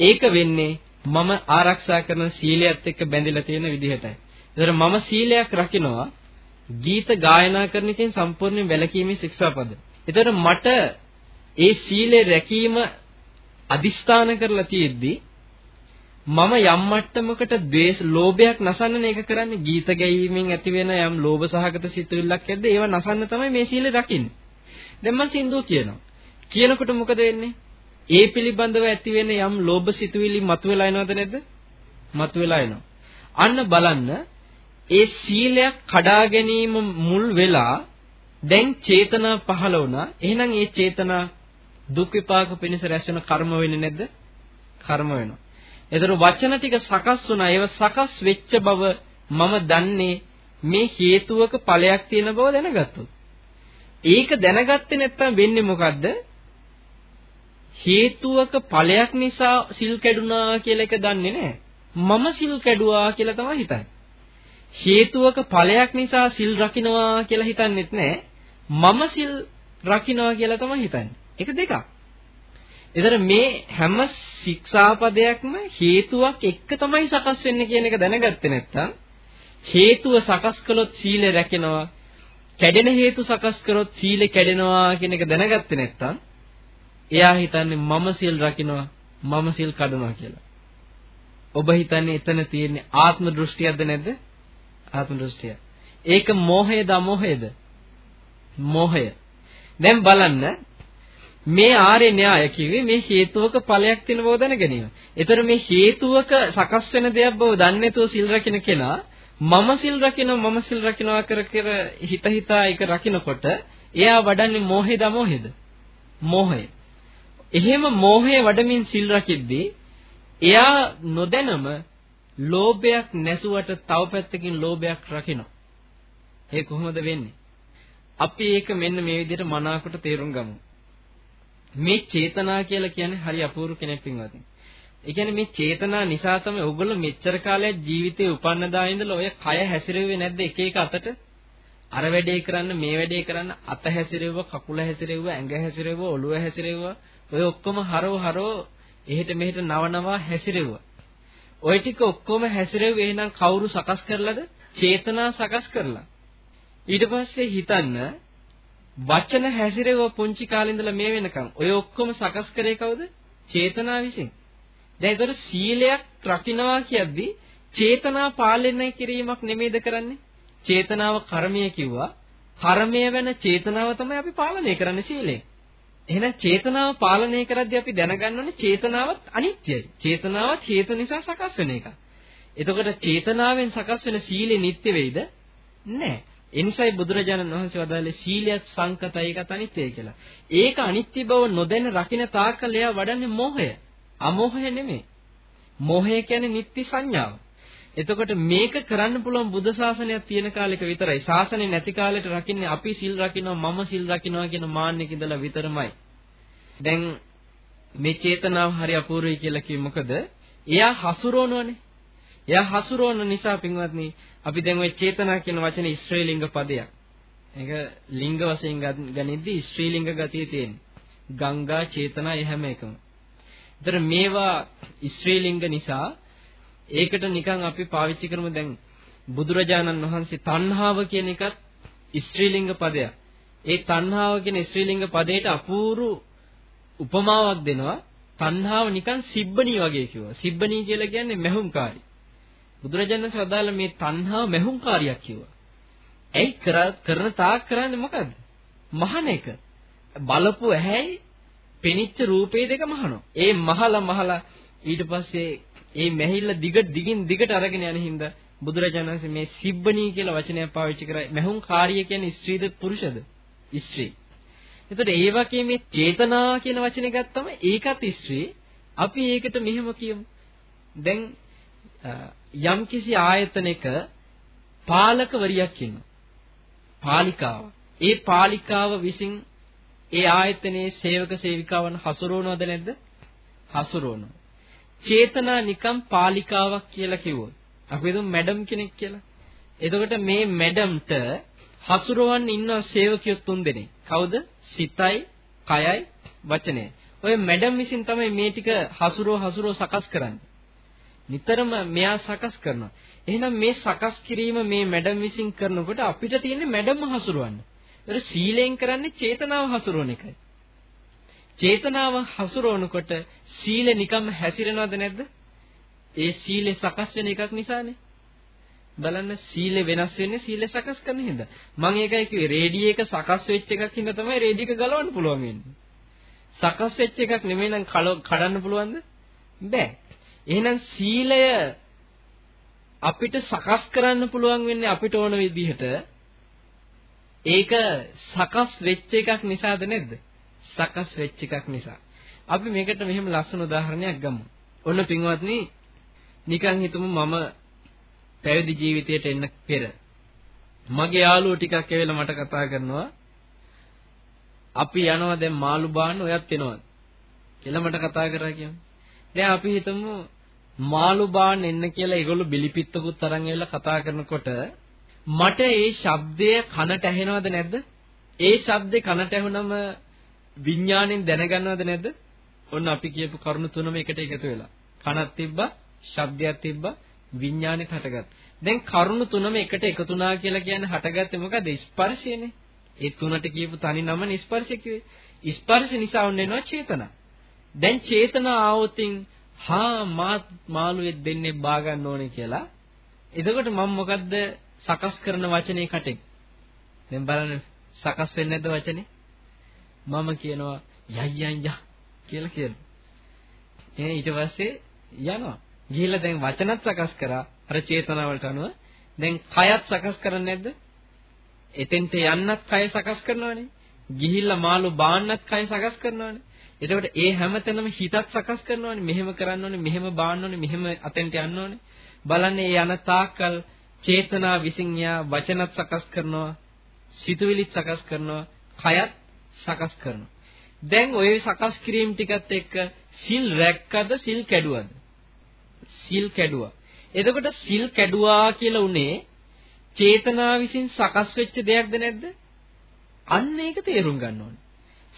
ඒක වෙන්නේ මම ආරක්ෂා කරන සීලයත් එක්ක බැඳිලා තියෙන විදිහටයි. ඒතර මම සීලයක් රකින්නවා ගීත ගායනා කරන එකෙන් සම්පූර්ණයෙන් වැළකීමේ ශික්ෂාපද. ඒතර මට ඒ සීලය රැකීම අදිස්ථාන කරලා තියෙද්දි මම යම් මට්ටමකට ද්වේෂ ලෝභයක් නසන්නනේ ඒක කරන්නේ ගීත ගැයීමෙන් ඇති වෙන යම් ලෝභ සහගත සිතුවිල්ලක් ඇද්ද ඒව නසන්න තමයි මේ සීලය රකින්නේ. දැන් මම සින්දුව කියනවා. කියනකොට මොකද වෙන්නේ? ඒ පිළිබඳව ඇති වෙන යම් ලෝභ සිතුවිලි මතුවලා එනවද නැද්ද? මතුවලා එනවා. අන්න බලන්න ඒ සීලයක් කඩා ගැනීම මුල් වෙලා දැන් චේතනා පහළ වුණා. එහෙනම් ඒ චේතනා දුක් විපාක පිණිස රැස් වෙන කර්ම වෙන්නේ නැද්ද? කර්ම වෙනවා. ඒතර වචන ටික සකස් වුණා. ඒව සකස් වෙච්ච බව මම දන්නේ මේ හේතුවක ඵලයක් තියෙන බව දැනගත්තොත්. ඒක දැනගත්තේ නැත්නම් වෙන්නේ මොකද්ද? හේතුවක ඵලයක් නිසා සිල් කැඩුනා කියලා එක දන්නේ නැහැ. මම සිල් කැඩුවා කියලා තමයි හිතන්නේ. හේතුවක ඵලයක් නිසා සිල් රකින්නවා කියලා හිතන්නේත් නැහැ. මම සිල් රකින්නවා කියලා තමයි හිතන්නේ. ඒක දෙකක්. ඒතර මේ හැම ශික්ෂාපදයක්ම හේතුවක් එක්ක තමයි සකස් වෙන්නේ කියන එක දැනගත්තේ නැත්නම් හේතුව සකස් කළොත් සීලය රැකෙනවා කැඩෙන හේතු සකස් කරොත් සීලය කැඩෙනවා කියන එක දැනගත්තේ නැත්නම් එයා හිතන්නේ මම සීල් රකින්නවා මම සීල් කඩනවා කියලා. ඔබ හිතන්නේ එතන තියෙන්නේ ආත්ම දෘෂ්ටියක්ද නැද්ද? ආත්ම දෘෂ්ටිය. ඒක මෝහයද අමෝහයද? මෝහය. දැන් බලන්න මේ ආර්ය න්‍යාය කිව්වේ මේ හේතුවක ඵලයක් තියෙන බව දැන ගැනීම. ඒතර මේ හේතුවක සකස් වෙන දෙයක් බව දන්නේ නැතුව සිල් රකින්න කෙනා මම සිල් රකින්නවා මම සිල් රකින්නවා කර කර හිත හිතා ඒක රකින්නකොට එයා වඩන්නේ මෝහේද අමෝහේද? මෝහය. එහෙම මෝහය වඩමින් සිල් රකිද්දී එයා නොදැනම ලෝභයක් නැසුවට තව පැත්තකින් ලෝභයක් රකිනවා. ඒ කොහොමද වෙන්නේ? අපි ඒක මෙන්න මේ විදිහට මනාකොට තේරුම් ගමු. මේ චේතනා කියලා කියන්නේ හරි අපූර්ව කෙනෙක් පින්වත්නි. ඒ කියන්නේ මේ චේතනා නිසා තමයි ඔයගොල්ලෝ මෙච්චර කාලයක් ජීවිතේ උපන්නදා ඉඳලා ඔය කය හැසිරෙන්නේ නැද්ද එක එක අතට? අර වැඩේ කරන්න මේ වැඩේ කරන්න අත හැසිරෙව්ව, කකුල හැසිරෙව්ව, ඇඟ හැසිරෙව්ව, ඔළුව හැසිරෙව්ව. ඔය ඔක්කොම හරව හරව එහෙට මෙහෙට නව නවා හැසිරෙව්ව. ඔය ටික ඔක්කොම හැසිරෙව්වේ එහෙනම් කවුරු සකස් කරලාද? චේතනා සකස් කරලා. ඊට පස්සේ හිතන්න වචන හැසිරෙව පුංචි කාලේ ඉඳලා මේ වෙනකන් ඔය ඔක්කොම සකස් කරේ කවුද? චේතනා විසින්. දැන් ඒතර සීලයක් රකින්නවා කියද්දි චේතනා පාලනය කිරීමක් නෙමෙයිද කරන්නේ? චේතනාව කර්මය කිව්වා. කර්මය වෙන චේතනාව තමයි අපි පාලනය කරන්නේ සීලයෙන්. එහෙනම් චේතනාව පාලනය කරද්දී අපි දැනගන්න ඕනේ චේතනාවත් අනිත්‍යයි. චේතනාවත් හේතු නිසා සකස් වෙන එකක්. එතකොට චේතනාවෙන් සකස් වෙන සීලෙ නිට්ටය වෙයිද? නැහැ. එනිසායි බුදුරජාණන් වහන්සේ වදාළේ සීලයක් සංකතයි ඒකත් අනිත්‍යයි කියලා. ඒක අනිත්‍ය බව නොදැන රකින්න තාක්කල් එයා වඩන්නේ මෝහය. අමෝහය නෙමෙයි. මෝහය කියන්නේ නිත්‍ය සංඥාව. එතකොට මේක කරන්න පුළුවන් බුද්ධ ශාසනයක් තියෙන කාලෙක විතරයි. ශාසනය නැති කාලෙට රකින්නේ අපි සිල් රකින්නවා මම සිල් රකින්නවා කියන මාන්නෙක ඉඳලා විතරමයි. දැන් මේ චේතනාව හරි අපූර්වයි කියලා කිව්ව මොකද? එයා හසුරවනවනේ. එයා හසුරවන නිසා පින්වත්නි අපි දැන් ওই චේතනා කියන වචනේ ස්ත්‍රීලිංග පදයක්. ඒක ලිංග වශයෙන් ගනිද්දී ස්ත්‍රීලිංග ගතිය තියෙන්නේ. ගංගා චේතනා හැම එකම. ඒතර මේවා ස්ත්‍රීලිංග නිසා ඒකට නිකන් අපි පාවිච්චි කරමු දැන් බුදුරජාණන් වහන්සේ තණ්හාව කියන එකත් ස්ත්‍රීලිංග පදයක්. ඒ තණ්හාව කියන ස්ත්‍රීලිංග පදයට අපූරු උපමාවක් දෙනවා. තණ්හාව නිකන් සිබ්බණී වගේ කිව්වා. සිබ්බණී කියලා කියන්නේ මැහුම්කාරී. බුදුරජාණන් සදාළ මේ තණ්හාව මැහුම්කාරියක් කිව්වා. ඇයි කරන තාක් කරන්නේ මොකද්ද? මහන එක. බලපු ඇහැයි පෙනිච්ච රූපේ දෙක මහනවා. ඒ මහලා මහලා ඊට පස්සේ ඒ මෙහිල්ල දිග දිගින් දිගට අරගෙන යන හින්දා බුදුරජාණන් වහන්සේ මේ සිබ්බණී කියලා වචනයක් පාවිච්චි කරා. මහුම් කාර්ය කියන්නේ ස්ත්‍රීද පුරුෂද? ස්ත්‍රී. එතකොට ඒ වගේ මේ චේතනා කියන වචනේ ගත්තම ඒකත් ස්ත්‍රී. අපි ඒකට මෙහෙම කියමු. දැන් යම්කිසි ආයතනයක පාලකවරියක් ඉන්නවා. පාලිකාව. ඒ පාලිකාව විසින් ඒ ආයතනයේ සේවක සේවිකාවන් හසුරවනවද නැද්ද? හසුරවනවා. චේතනා නිකම් පාලිකාවක් කියලා කිව්වොත් අපි හිතමු මැඩම් කෙනෙක් කියලා. එතකොට මේ මැඩම්ට හසුරවන්න ඉන්න සේවකියෝ තුන් දෙනෙක්. කවුද? සිතයි, කයයි, වචනයයි. ඔය මැඩම් විසින් තමයි මේ ටික හසුරව හසුරව සකස් කරන්නේ. නිතරම මෙයා සකස් කරනවා. එහෙනම් මේ සකස් කිරීම මේ මැඩම් විසින් කරනකොට අපිට තියෙන්නේ මැඩම්ම හසුරවන්න. ඒතර සීලෙන් කරන්නේ චේතනාව හසුරවන එකයි. චේතනාව හසුරවනකොට සීල නිකම්ම හැසිරෙනවද නැද්ද? ඒ සීලේ සකස් වෙන එකක් නිසානේ. බලන්න සීලේ වෙනස් වෙන්නේ සීලේ සකස් කරන හින්දා. මම ඒකයි කිව්වේ රේඩිය එක සකස් වෙච්ච එකක් හින්දා තමයි රේඩිය එක ගලවන්න පුළුවන් වෙන්නේ. සකස් වෙච්ච එකක් නෙමෙයි නම් කඩන්න පුළුවන්ද? බෑ. එහෙනම් සීලය අපිට සකස් කරන්න පුළුවන් වෙන්නේ අපිට ඕන විදිහට ඒක සකස් වෙච්ච එකක් නිසාද නැද්ද? සකස් වෙච්ච එකක් නිසා. අපි මේකට මෙහෙම ලස්සන උදාහරණයක් ගමු. ඔන්න පින්වත්නි නිකන් හිතමු මම පැවිදි ජීවිතයට එන්න පෙර මගේ යාළුවෝ ටිකක් ඇවිල්ලා මට කතා කරනවා අපි යනවා දැන් මාළු බාන්න ඔයත් එනවා කියලා මට කතා කරා කියන්නේ. දැන් අපි හිතමු මාළු බාන්න එන්න කියලා ඒගොල්ලෝ බිලිපිත්තකුත් තරම් ඇවිල්ලා කතා කරනකොට මට ඒ ශබ්දය කනට ඇහෙනවද නැද්ද? ඒ ශබ්දේ කනට ඇහුනම විඥාණයෙන් දැනගන්නවද නැද්ද? ඔන්න අපි කියපු කරුණු තුනම එකට එකතු වෙලා. කනක් තිබ්බා, ශබ්දයක් තිබ්බා, විඥාණයත් හටගත්තා. දැන් කරුණු තුනම එකට එකතු වුණා කියලා කියන්නේ හටගත්තේ මොකද? ස්පර්ශයනේ. ඒ තුනට කියපු තනි නම ස්පර්ශ කිව්වේ. ස්පර්ශ නිසා වුණේනවා චේතනා. දැන් චේතනා ආවොතින් හා මාත් මාළුවෙක් දෙන්නේ බා ගන්න ඕනේ කියලා. එතකොට මම මොකද්ද සකස් කරන වචනේ කටෙන්? දැන් බලන්න සකස් වෙන්නේ නැද්ද වචනේ? මම කියනවා යයයන් ය කියලා කියනවා. එහෙනම් ඊට පස්සේ යනවා. ගිහිල්ලා දැන් වචනත් සකස් කරා අර චේතනාවලට අනුව. දැන් කයත් සකස් කරන්නේ නැද්ද? එතෙන්ට යන්නත් කය සකස් කරනවනේ. ගිහිල්ලා මාළු බාන්නත් කය සකස් කරනවනේ. එතකොට ඒ හැමතැනම හිතත් සකස් කරනවනේ. මෙහෙම කරන්න ඕනේ, මෙහෙම බාන්න ඕනේ, මෙහෙම අතෙන්ට යන්න ඕනේ. බලන්න ඒ යන තාක්කල් චේතනා විසින් යා වචනත් සකස් කරනවා, සිතුවිලිත් සකස් කරනවා, කයත් සකස් කරනවා. දැන් ওই සකස් කිරීම ටිකත් එක්ක සිල් රැක්කද සිල් කැඩුවද? සිල් කැඩුවා. එතකොට සිල් කැඩුවා කියලා උනේ චේතනා විසින් සකස් වෙච්ච දෙයක්ද නැද්ද? අන්න ඒක තේරුම් ගන්න ඕනේ.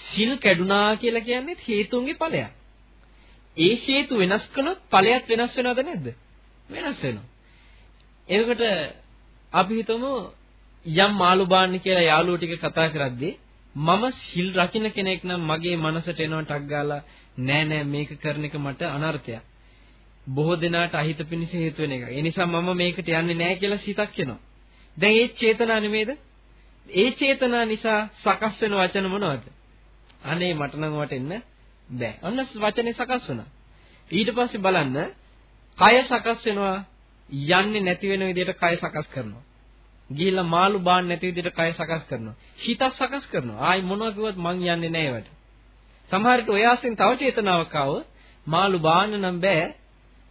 සිල් කැඩුනා කියලා කියන්නේ හේතුන්ගේ ඵලයක්. ඒ හේතු වෙනස් කළොත් ඵලයක් වෙනස් වෙනවද නැද්ද? වෙනස් වෙනවා. එතකොට අපි හිතමු යම් මාළු බාන්න කියලා යාළුවෝ ටික කතා කරද්දී මම සිල් රකින්න කෙනෙක් නම් මගේ මනසට එනවා ටක් ගාලා නෑ නෑ මේක කරන එක මට අනර්ථයක්. බොහෝ දෙනාට අහිත පිණිස හේතු වෙන එක. ඒ නිසා මම මේකට යන්නේ නෑ කියලා සිතක් එනවා. දැන් ඒ චේතනා නෙමේද? ඒ චේතනා නිසා සකස් වෙන වචන මොනවද? අනේ මට නම් වටෙන්න බෑ. අන්න වචනේ සකස් වුණා. ඊට පස්සේ බලන්න කය සකස් වෙනවා යන්නේ නැති වෙන විදිහට කය සකස් කරනවා. ගිහිල්ලා මාළු බාන්න නැති විදිහට කය සකස් කරනවා. හිත සකස් කරනවා. ආයි මොනවා කිව්වත් මං යන්නේ නැහැ ඒවට. සමහර විට ඔය ආසෙන් තව චේතනාවක් ආව මාළු බාන්න නම් බෑ.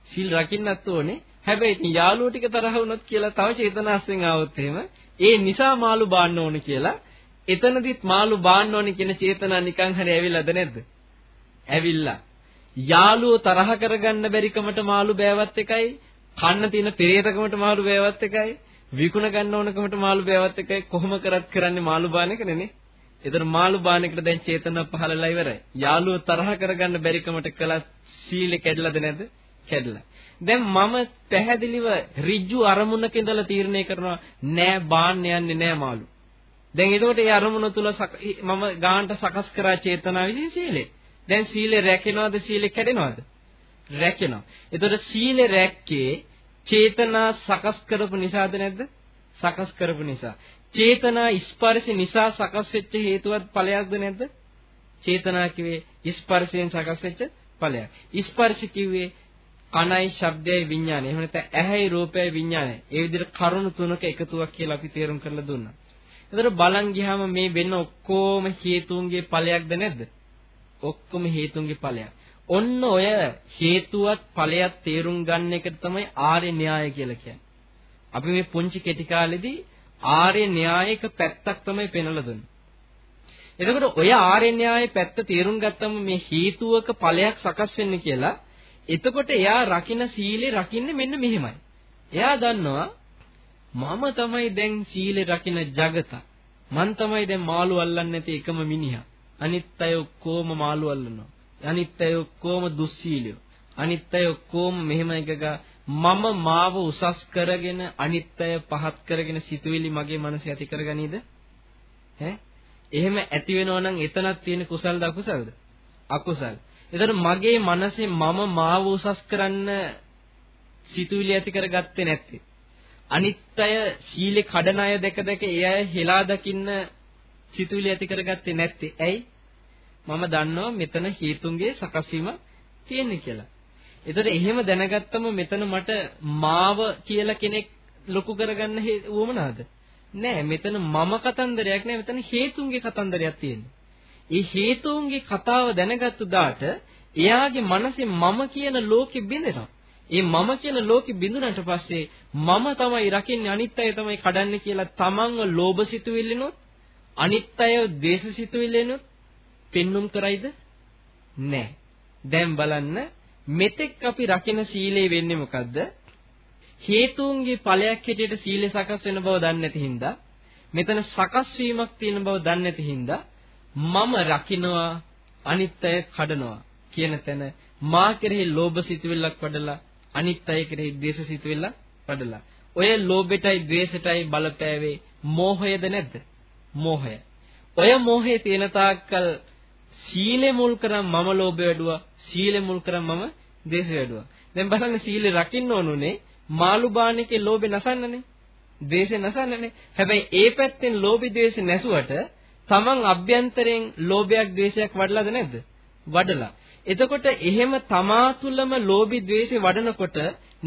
සිල් රකින්නත් ඕනේ. හැබැයි ඉතින් යාළුවෝ ටික තරහ වුණොත් කියලා තව චේතනාස්යෙන් ආවොත් එහෙම ඒ නිසා මාළු බාන්න ඕනේ කියලා එතනදිත් මාළු බාන්න ඕනේ කියන චේතනා නිකන් හරි ඇවිල්ලාද නැද්ද? ඇවිල්ලා. යාළුවෝ තරහ කරගන්න බැරිකමට මාළු බෑවත් එකයි, කන්න තියෙන පෙරේතකමට මාළු බෑවත් එකයි, විකුණ ගන්න ඕනකමට මාළු බෑවත් එකයි කොහොම කරත් කරන්නේ මාළු බාන එක නෙනේ. ඒතර මාළු බාන එකට දැන් චේතනා පහළලා ඉවරයි. යාළුවෝ තරහ කරගන්න බැරිකමට කළා සීලෙ කැඩලාද නැද්ද? කැඩලා. දැන් මම පැහැදිලිව ඍජු අරමුණක ඉඳලා තීරණය කරනවා නෑ බාන්න යන්නේ නෑ මාළු. දැන් එතකොට ඒ අරමුණ තුල මම ගාන්ට සකස් කරා චේතනාව විසින් සීලෙ. දැන් සීලෙ රැකෙනවද සීලෙ කැඩෙනවද? රැකෙනවා. එතකොට සීලෙ රැක්කේ චේතනා සකස් කරපු නිසාද නැද්ද? සකස් කරපු නිසා. චේතනා ස්පර්ශ නිසා සකස් වෙච්ච හේතුවත් ඵලයක්ද නැද්ද? චේතනා කිව්වේ ස්පර්ශයෙන් සකස් වෙච්ච ඵලයක්. ස්පර්ශ කිව්වේ කනයි ශබ්දයයි විඥානය. එහෙම නැත්නම් ඇහැයි රූපයයි විඥානය. ඒ විදිහට කරුණු තුනක එකතුවක් කියලා අපි තේරුම් කරලා දුන්නා. එතකොට බලන් ගියාම මේ වෙන්න ඔක්කොම හේතුන්ගේ ඵලයක්ද නැද්ද? ඔක්කොම හේතුන්ගේ ඵලයක්. ඔන්න ඔය හේතුවත් ඵලයක් තේරුම් ගන්න එක තමයි ආර්ය න්‍යාය කියලා කියන්නේ. අපි මේ පුංචි කෙටි කාලෙදී ආර්ය න්‍යායක පැත්තක් තමයි පෙන්වලා දුන්නේ. එතකොට ඔය ආර්ය න්‍යායේ පැත්ත තේරුම් ගත්තම මේ හේතුවක ඵලයක් සකස් වෙන්නේ කියලා එතකොට එයා රකින්න සීලේ රකින්නේ මෙන්න මෙහෙමයි. එයා දන්නවා මම තමයි දැන් සීලේ රකින්න జగත. මං තමයි දැන් මාළු අල්ලන්නේ නැති එකම මිනිහා. අනිත් අය ඔක්කොම මාළු අල්ලනවා. අනිත් අය ඔක්කොම දුස්සීලියෝ. අනිත් අය ඔක්කොම මෙහෙම එකක මම මාව උසස් කරගෙන අනිත් අය පහත් කරගෙන සිතුවිලි මගේ මනසේ ඇති කරගනීද? ඈ එහෙම ඇති වෙනවා නම් එතනක් තියෙන කුසල්ද අකුසල්ද? අකුසල්. එතකොට මගේ මනසේ මම මාව උසස් කරන්න සිතුවිලි ඇති කරගත්තේ නැත්තේ. අනිත් අය සීලේ කඩන අය දැක දැක ඒ අය හෙලා දකින්න සිතුවිලි ඇති කරගත්තේ නැත්තේ. ඇයි? මම දන්නවා මෙතන හේතුන්ගේ සකස් වීම තියෙන්නේ කියලා. ඒතර එහෙම දැනගත්තම මෙතන මට මාව කියලා කෙනෙක් ලොකු කරගන්න උවමනාද? නෑ මෙතන මම කතන්දරයක් නෑ මෙතන හේතුන්ගේ කතන්දරයක් තියෙන්නේ. ඒ හේතුන්ගේ කතාව දැනගත්තු දාට එයාගේ මනසේ මම කියන ලෝකෙ බිඳෙනවා. ඒ මම කියන ලෝකෙ බිඳුනට පස්සේ මම තමයි රකින්නේ අනිත් අය තමයි කඩන්නේ කියලා තමන්ව ලෝභ සිතුවිල්ලෙනොත් අනිත් අය ද්වේෂ සිතුවිල්ලෙනොත් පෙන්눔 කරයිද? නැහැ. දැන් බලන්න මෙතෙක් අපි රකින සීලේ වෙන්නේ මොකද්ද? හේතුන්ගේ ඵලයක් හැටියට සීලය සකස් වෙන බව දන්නේ නැති හින්දා මෙතන සකස් වීමක් තියෙන බව දන්නේ නැති හින්දා මම රකින්නවා අනිත් අය කඩනවා කියන තැන මා කෙරෙහි ලෝභ සිතුවිල්ලක් වඩලා අනිත් අය කෙරෙහි ද්වේෂ සිතුවිල්ලක් වඩලා. ඔය ලෝභෙටයි ද්වේෂෙටයි බලපෑවේ මෝහයද නැද්ද? මෝහය. ඔය මෝහයේ තියෙන තාක්කල් සීලෙ මුල් කරන් මම ලෝභය වැඩුවා සීලෙ මුල් කරන් මම ද්වේෂය වැඩුවා. දැන් බලන්න සීලෙ රකින්න ඕනුනේ මාළු බාණේකේ ලෝභය නසන්නනේ ද්වේෂය නසන්නනේ. හැබැයි ඒ පැත්තෙන් ලෝභි ද්වේෂ නැසුවට තමන් අභ්‍යන්තරයෙන් ලෝභයක් ද්වේෂයක් වඩලාද නැද්ද? වඩලා. එතකොට එහෙම තමා තුළම ලෝභි ද්වේෂේ වඩනකොට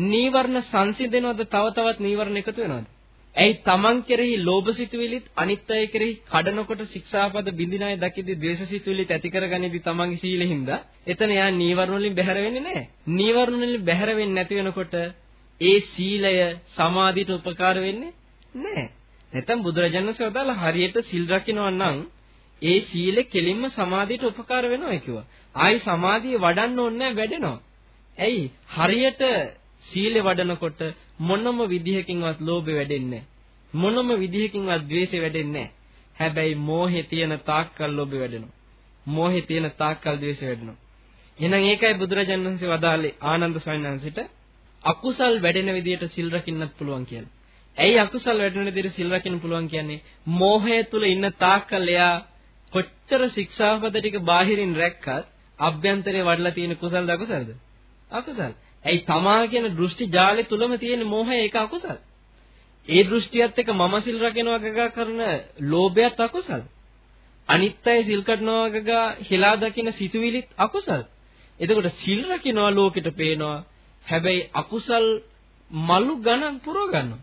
නීවරණ සංසිඳෙනවද තව තවත් නීවරණ එකතු වෙනවද? ඇයි තමන් කෙරෙහි ලෝභ සිතුවිලිත් අනිත් අය කෙරෙහි කඩනකොට ශික්ෂාපද බින්දිනාය දකිද්දි ද්වේෂ සිතුවිලිත් ඇති කරගනිද්දි තමන්ගේ සීලෙහිඳ එතන යා නීවරණ වලින් බැහැර වෙන්නේ නැහැ. නීවරණ වලින් බැහැර වෙන්නේ නැති වෙනකොට ඒ සීලය සමාධියට උපකාර වෙන්නේ නැහැ. නැත්නම් බුදුරජාණන් වහන්සේ වදාලා හරියට සිල් රකින්නවා නම් ඒ සීලෙ කෙලින්ම සමාධියට උපකාර වෙනවා කිව්වා. ආයි සමාධිය වඩන්න ඕනේ වැඩෙනවා. ඇයි? හරියට සීලෙ වඩනකොට මොනම විදිහකින්වත් ලෝභය වැඩෙන්නේ මොනම විදිහකින්වත් ද්වේෂය වැඩෙන්නේ හැබැයි මෝහේ තියෙන තාක්කල් ලෝභය වැඩෙනවා. මෝහේ තියෙන තාක්කල් ද්වේෂය වැඩෙනවා. එහෙනම් ඒකයි බුදුරජාණන් වහන්සේ වදාළේ ආනන්ද සයන්හන්සිට අකුසල් වැඩෙන විදිහට සිල් රකින්නත් පුළුවන් කියලා. ඇයි අකුසල් වැඩෙන විදිහට සිල් රකින්න පුළුවන් කියන්නේ? මෝහය තුල ඉන්න තාක්කල් එයා කොච්චර ශික්ෂාපද ටික බාහිරින් රැක්කත් අභ්‍යන්තරේ වඩලා තියෙන කුසල්ද අකුසල්ද? අකුසල්. ඇයි තමා කියන දෘෂ්ටි ජාලේ තුලම තියෙන මෝහය ඒක අකුසල්. ඒ දෘෂ්ටියත් එක්ක මම සිල් රකින්නවා ගගා කරන ලෝභයත් අකුසල්. අනිත්‍යය සිල් කඩනවා ගගා හිලා දකින සිතුවිලිත් අකුසල්. එතකොට සිල් රකින්නවා ලෝකෙට පේනවා. හැබැයි අකුසල් මලු ගණන් පුරව ගන්නවා.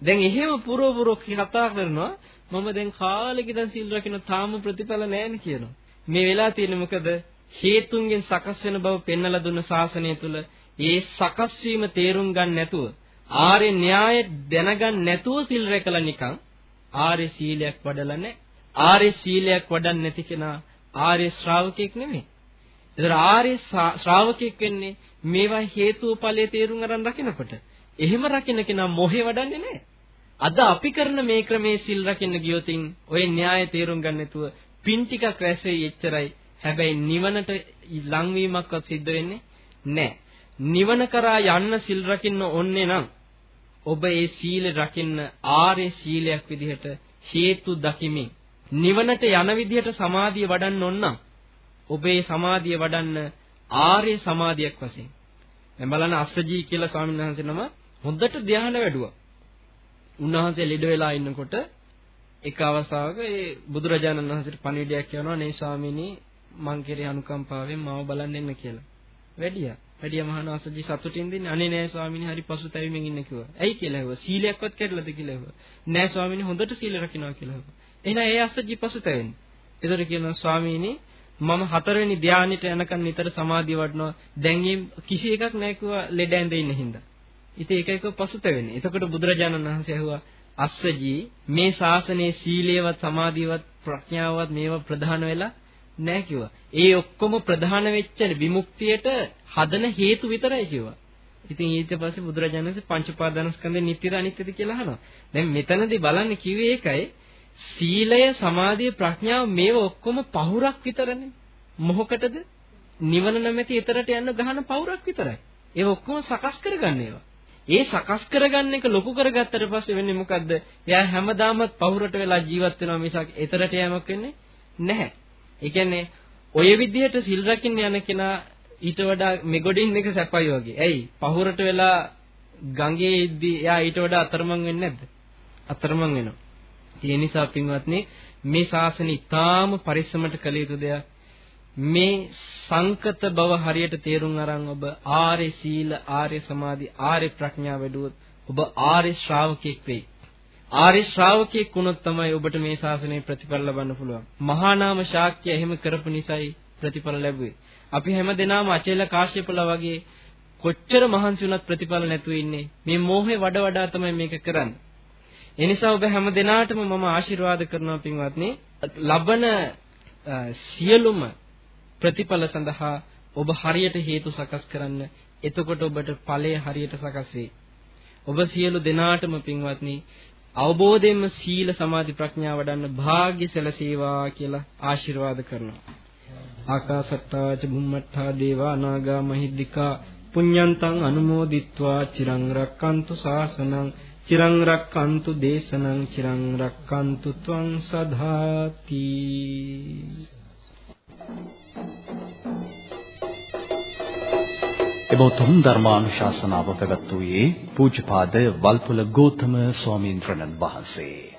දැන් එහෙම පුරව පුරව කතා කරනවා මම දැන් කාලෙක ඉඳන් සිල් රකින්න තාම ප්‍රතිඵල නැහැ කියනවා. මේ වෙලා තියෙන්නේ මොකද? හේතුන්ගෙන් සකස් වෙන බව පෙන්වලා දුන්න ශාසනය තුල ඒ සකස් වීම තේරුම් ගන්න නැතුව ආර්ය න්‍යාය දැනගන්න නැතුව සිල් රැකලා නිකන් ආර්ය සීලයක් වඩලා නැහැ. ආර්ය සීලයක් වඩන්නේ නැති කෙනා ආර්ය ශ්‍රාවකෙක් නෙමෙයි. ඒතර ආර්ය ශ්‍රාවකෙක් වෙන්නේ මේවා හේතුඵලයේ තේරුම් අරන් රකින්නකොට. එහෙම රකින්න කෙනා මොහේ වඩන්නේ නැහැ. අද අපි කරන මේ ක්‍රමයේ සිල් රකින්න ගියොතින් ඔය න්‍යාය තේරුම් ගන්න නැතුව පින් ටිකක් රැස් වෙයි එච්චරයි. හැබැයි නිවනට ලංවීමක්වත් සිද්ධ වෙන්නේ නැහැ. නිවන කරා යන්න සිල් රකින්න ඕනේ නම් ඔබ ඒ සීල රකින්න ආර්ය සීලයක් විදිහට හේතු දකිමින් නිවනට යන විදිහට සමාධිය වඩන්න ඕන නම් ඔබේ සමාධිය වඩන්න ආර්ය සමාධියක් වශයෙන් දැන් බලන්න අස්සජී කියලා ස්වාමීන් වහන්සේ නම හොඳට ධ්‍යාන වැඩුවා. උන්වහන්සේ ලෙඩ වෙලා ඉන්නකොට එක අවස්ථාවක ඒ බුදුරජාණන් වහන්සේට පණිවිඩයක් කියනවා නේ ස්වාමීනි මං කෙරේ අනුකම්පාවෙන් මාව බලන්න එන්න කියලා. වැඩියා. වැඩියා මහානාසජී සතුටින් දෙන්නේ අනේ නෑ ස්වාමීනි හරි පසුතැවිමින් ඉන්න කිව්වා. ඇයි කියලා ඇහුවා. සීලයක්වත් කැඩලාද කියලා ඇහුවා. නෑ ස්වාමීනි හොඳට සීල රකින්නවා කියලා ඇහුවා. එහෙනම් ඒ අසජී පසුතැවෙන්නේ. ඒතර කියනවා ස්වාමීනි මම හතරවෙනි ධානයට යනකන් නිතර සමාධිය වඩනවා. දැන් කිසි එකක් නැහැ කිව්වා ලෙඩ ඇඳ ඉන්න හින්දා. ඉතින් ඒක එක පසුතැවෙන්නේ. එතකොට බුදුරජාණන් වහන්සේ ඇහුවා අස්සජී මේ ශාසනයේ සීලයවත් සමාධියවත් ප්‍රඥාවවත් මේවා ප්‍රධාන වෙලා නැහැ කිව්වා. ඒ ඔක්කොම ප්‍රධාන වෙච්ච විමුක්තියට හදන හේතු විතරයි කිව්වා. ඉතින් ඊට පස්සේ බුදුරජාණන් වහන්සේ පංච උපාදානස්කන්ධේ නිට්ටයද අනිත්‍යද කියලා අහනවා. දැන් මෙතනදී බලන්න කිව්වේ ඒකයි සීලය සමාධිය ප්‍රඥාව මේව ඔක්කොම පහුරක් විතරනේ. මොහොකටද? නිවන නැමැති ඊතරට යන්න ගහන පහුරක් විතරයි. ඒව ඔක්කොම සකස් කරගන්න ඒවා. ඒ සකස් කරගන්න එක ලොකු කරගත්තට පස්සේ වෙන්නේ මොකද්ද? එයා හැමදාමත් පහුරට වෙලා ජීවත් වෙනවා මිසක් ඊතරට යෑමක් වෙන්නේ නැහැ. ඒ කියන්නේ ඔය විදිහට සිල් රකින්න යන කෙනා ඊට වඩා මෙගොඩින් එක සැපයි වගේ. ඇයි? පහුරට වෙලා ගඟේ ඉද්දි එයා ඊට වඩා අතරමං වෙන්නේ නැද්ද? අතරමං වෙනවා. ඒ නිසා පින්වත්නි මේ ශාසනය ඊටාම පරිස්සමට කළ යුතු දෙයක්. මේ සංකත බව හරියට තේරුම් අරන් ඔබ ආර්ය සීල, ආර්ය සමාධි, ආර්ය ප්‍රඥා වැඩුවොත් ඔබ ආර්ය ශ්‍රාවකෙක් වෙයි. ආර්ය ශ්‍රාවකෙක් වුණොත් තමයි ඔබට මේ ශාසනයේ ප්‍රතිඵල ලබන්න පුළුවන්. මහා නාම ශාක්‍ය එහෙම කරපු නිසායි ප්‍රතිඵල ලැබුවේ. අපි හැම දිනම අචේල කාශ්‍යපලා වගේ කොච්චර මහන්සි වුණත් ප්‍රතිඵල නැතුව ඉන්නේ. මේ මෝහේ වඩ වඩා තමයි මේක කරන්නේ. ඒ නිසා ඔබ හැම දිනාටම මම ආශිර්වාද කරනවා පින්වත්නි. ලබන සියලුම ප්‍රතිඵල සඳහා ඔබ හරියට හේතු සකස් කරන්න. එතකොට ඔබට ඵලය හරියට සකස් වේ. ඔබ සියලු දෙනාටම පින්වත්නි අවබෝධයෙන්ම සීල සමාධි ප්‍රඥා වඩන්න වාග්ය සැලසේවා කියලා ආශිර්වාද කරනවා. ආකාසත්තා ච බුම්මත්තා දේවා නාග මහිද්దికා පුඤ්ඤන්තං අනුමෝදිත්වා චිරං රක්칸තු සාසනං චිරං රක්칸තු දේශනං චිරං රක්칸තු ත්වං සදාති Thank you. එබෝතුම් ධර්මානුශාසනාව පැවැත්වුවේ පූජ්‍යපාද වල්පොල ගෞතම ස්වාමීන් වහන්සේ.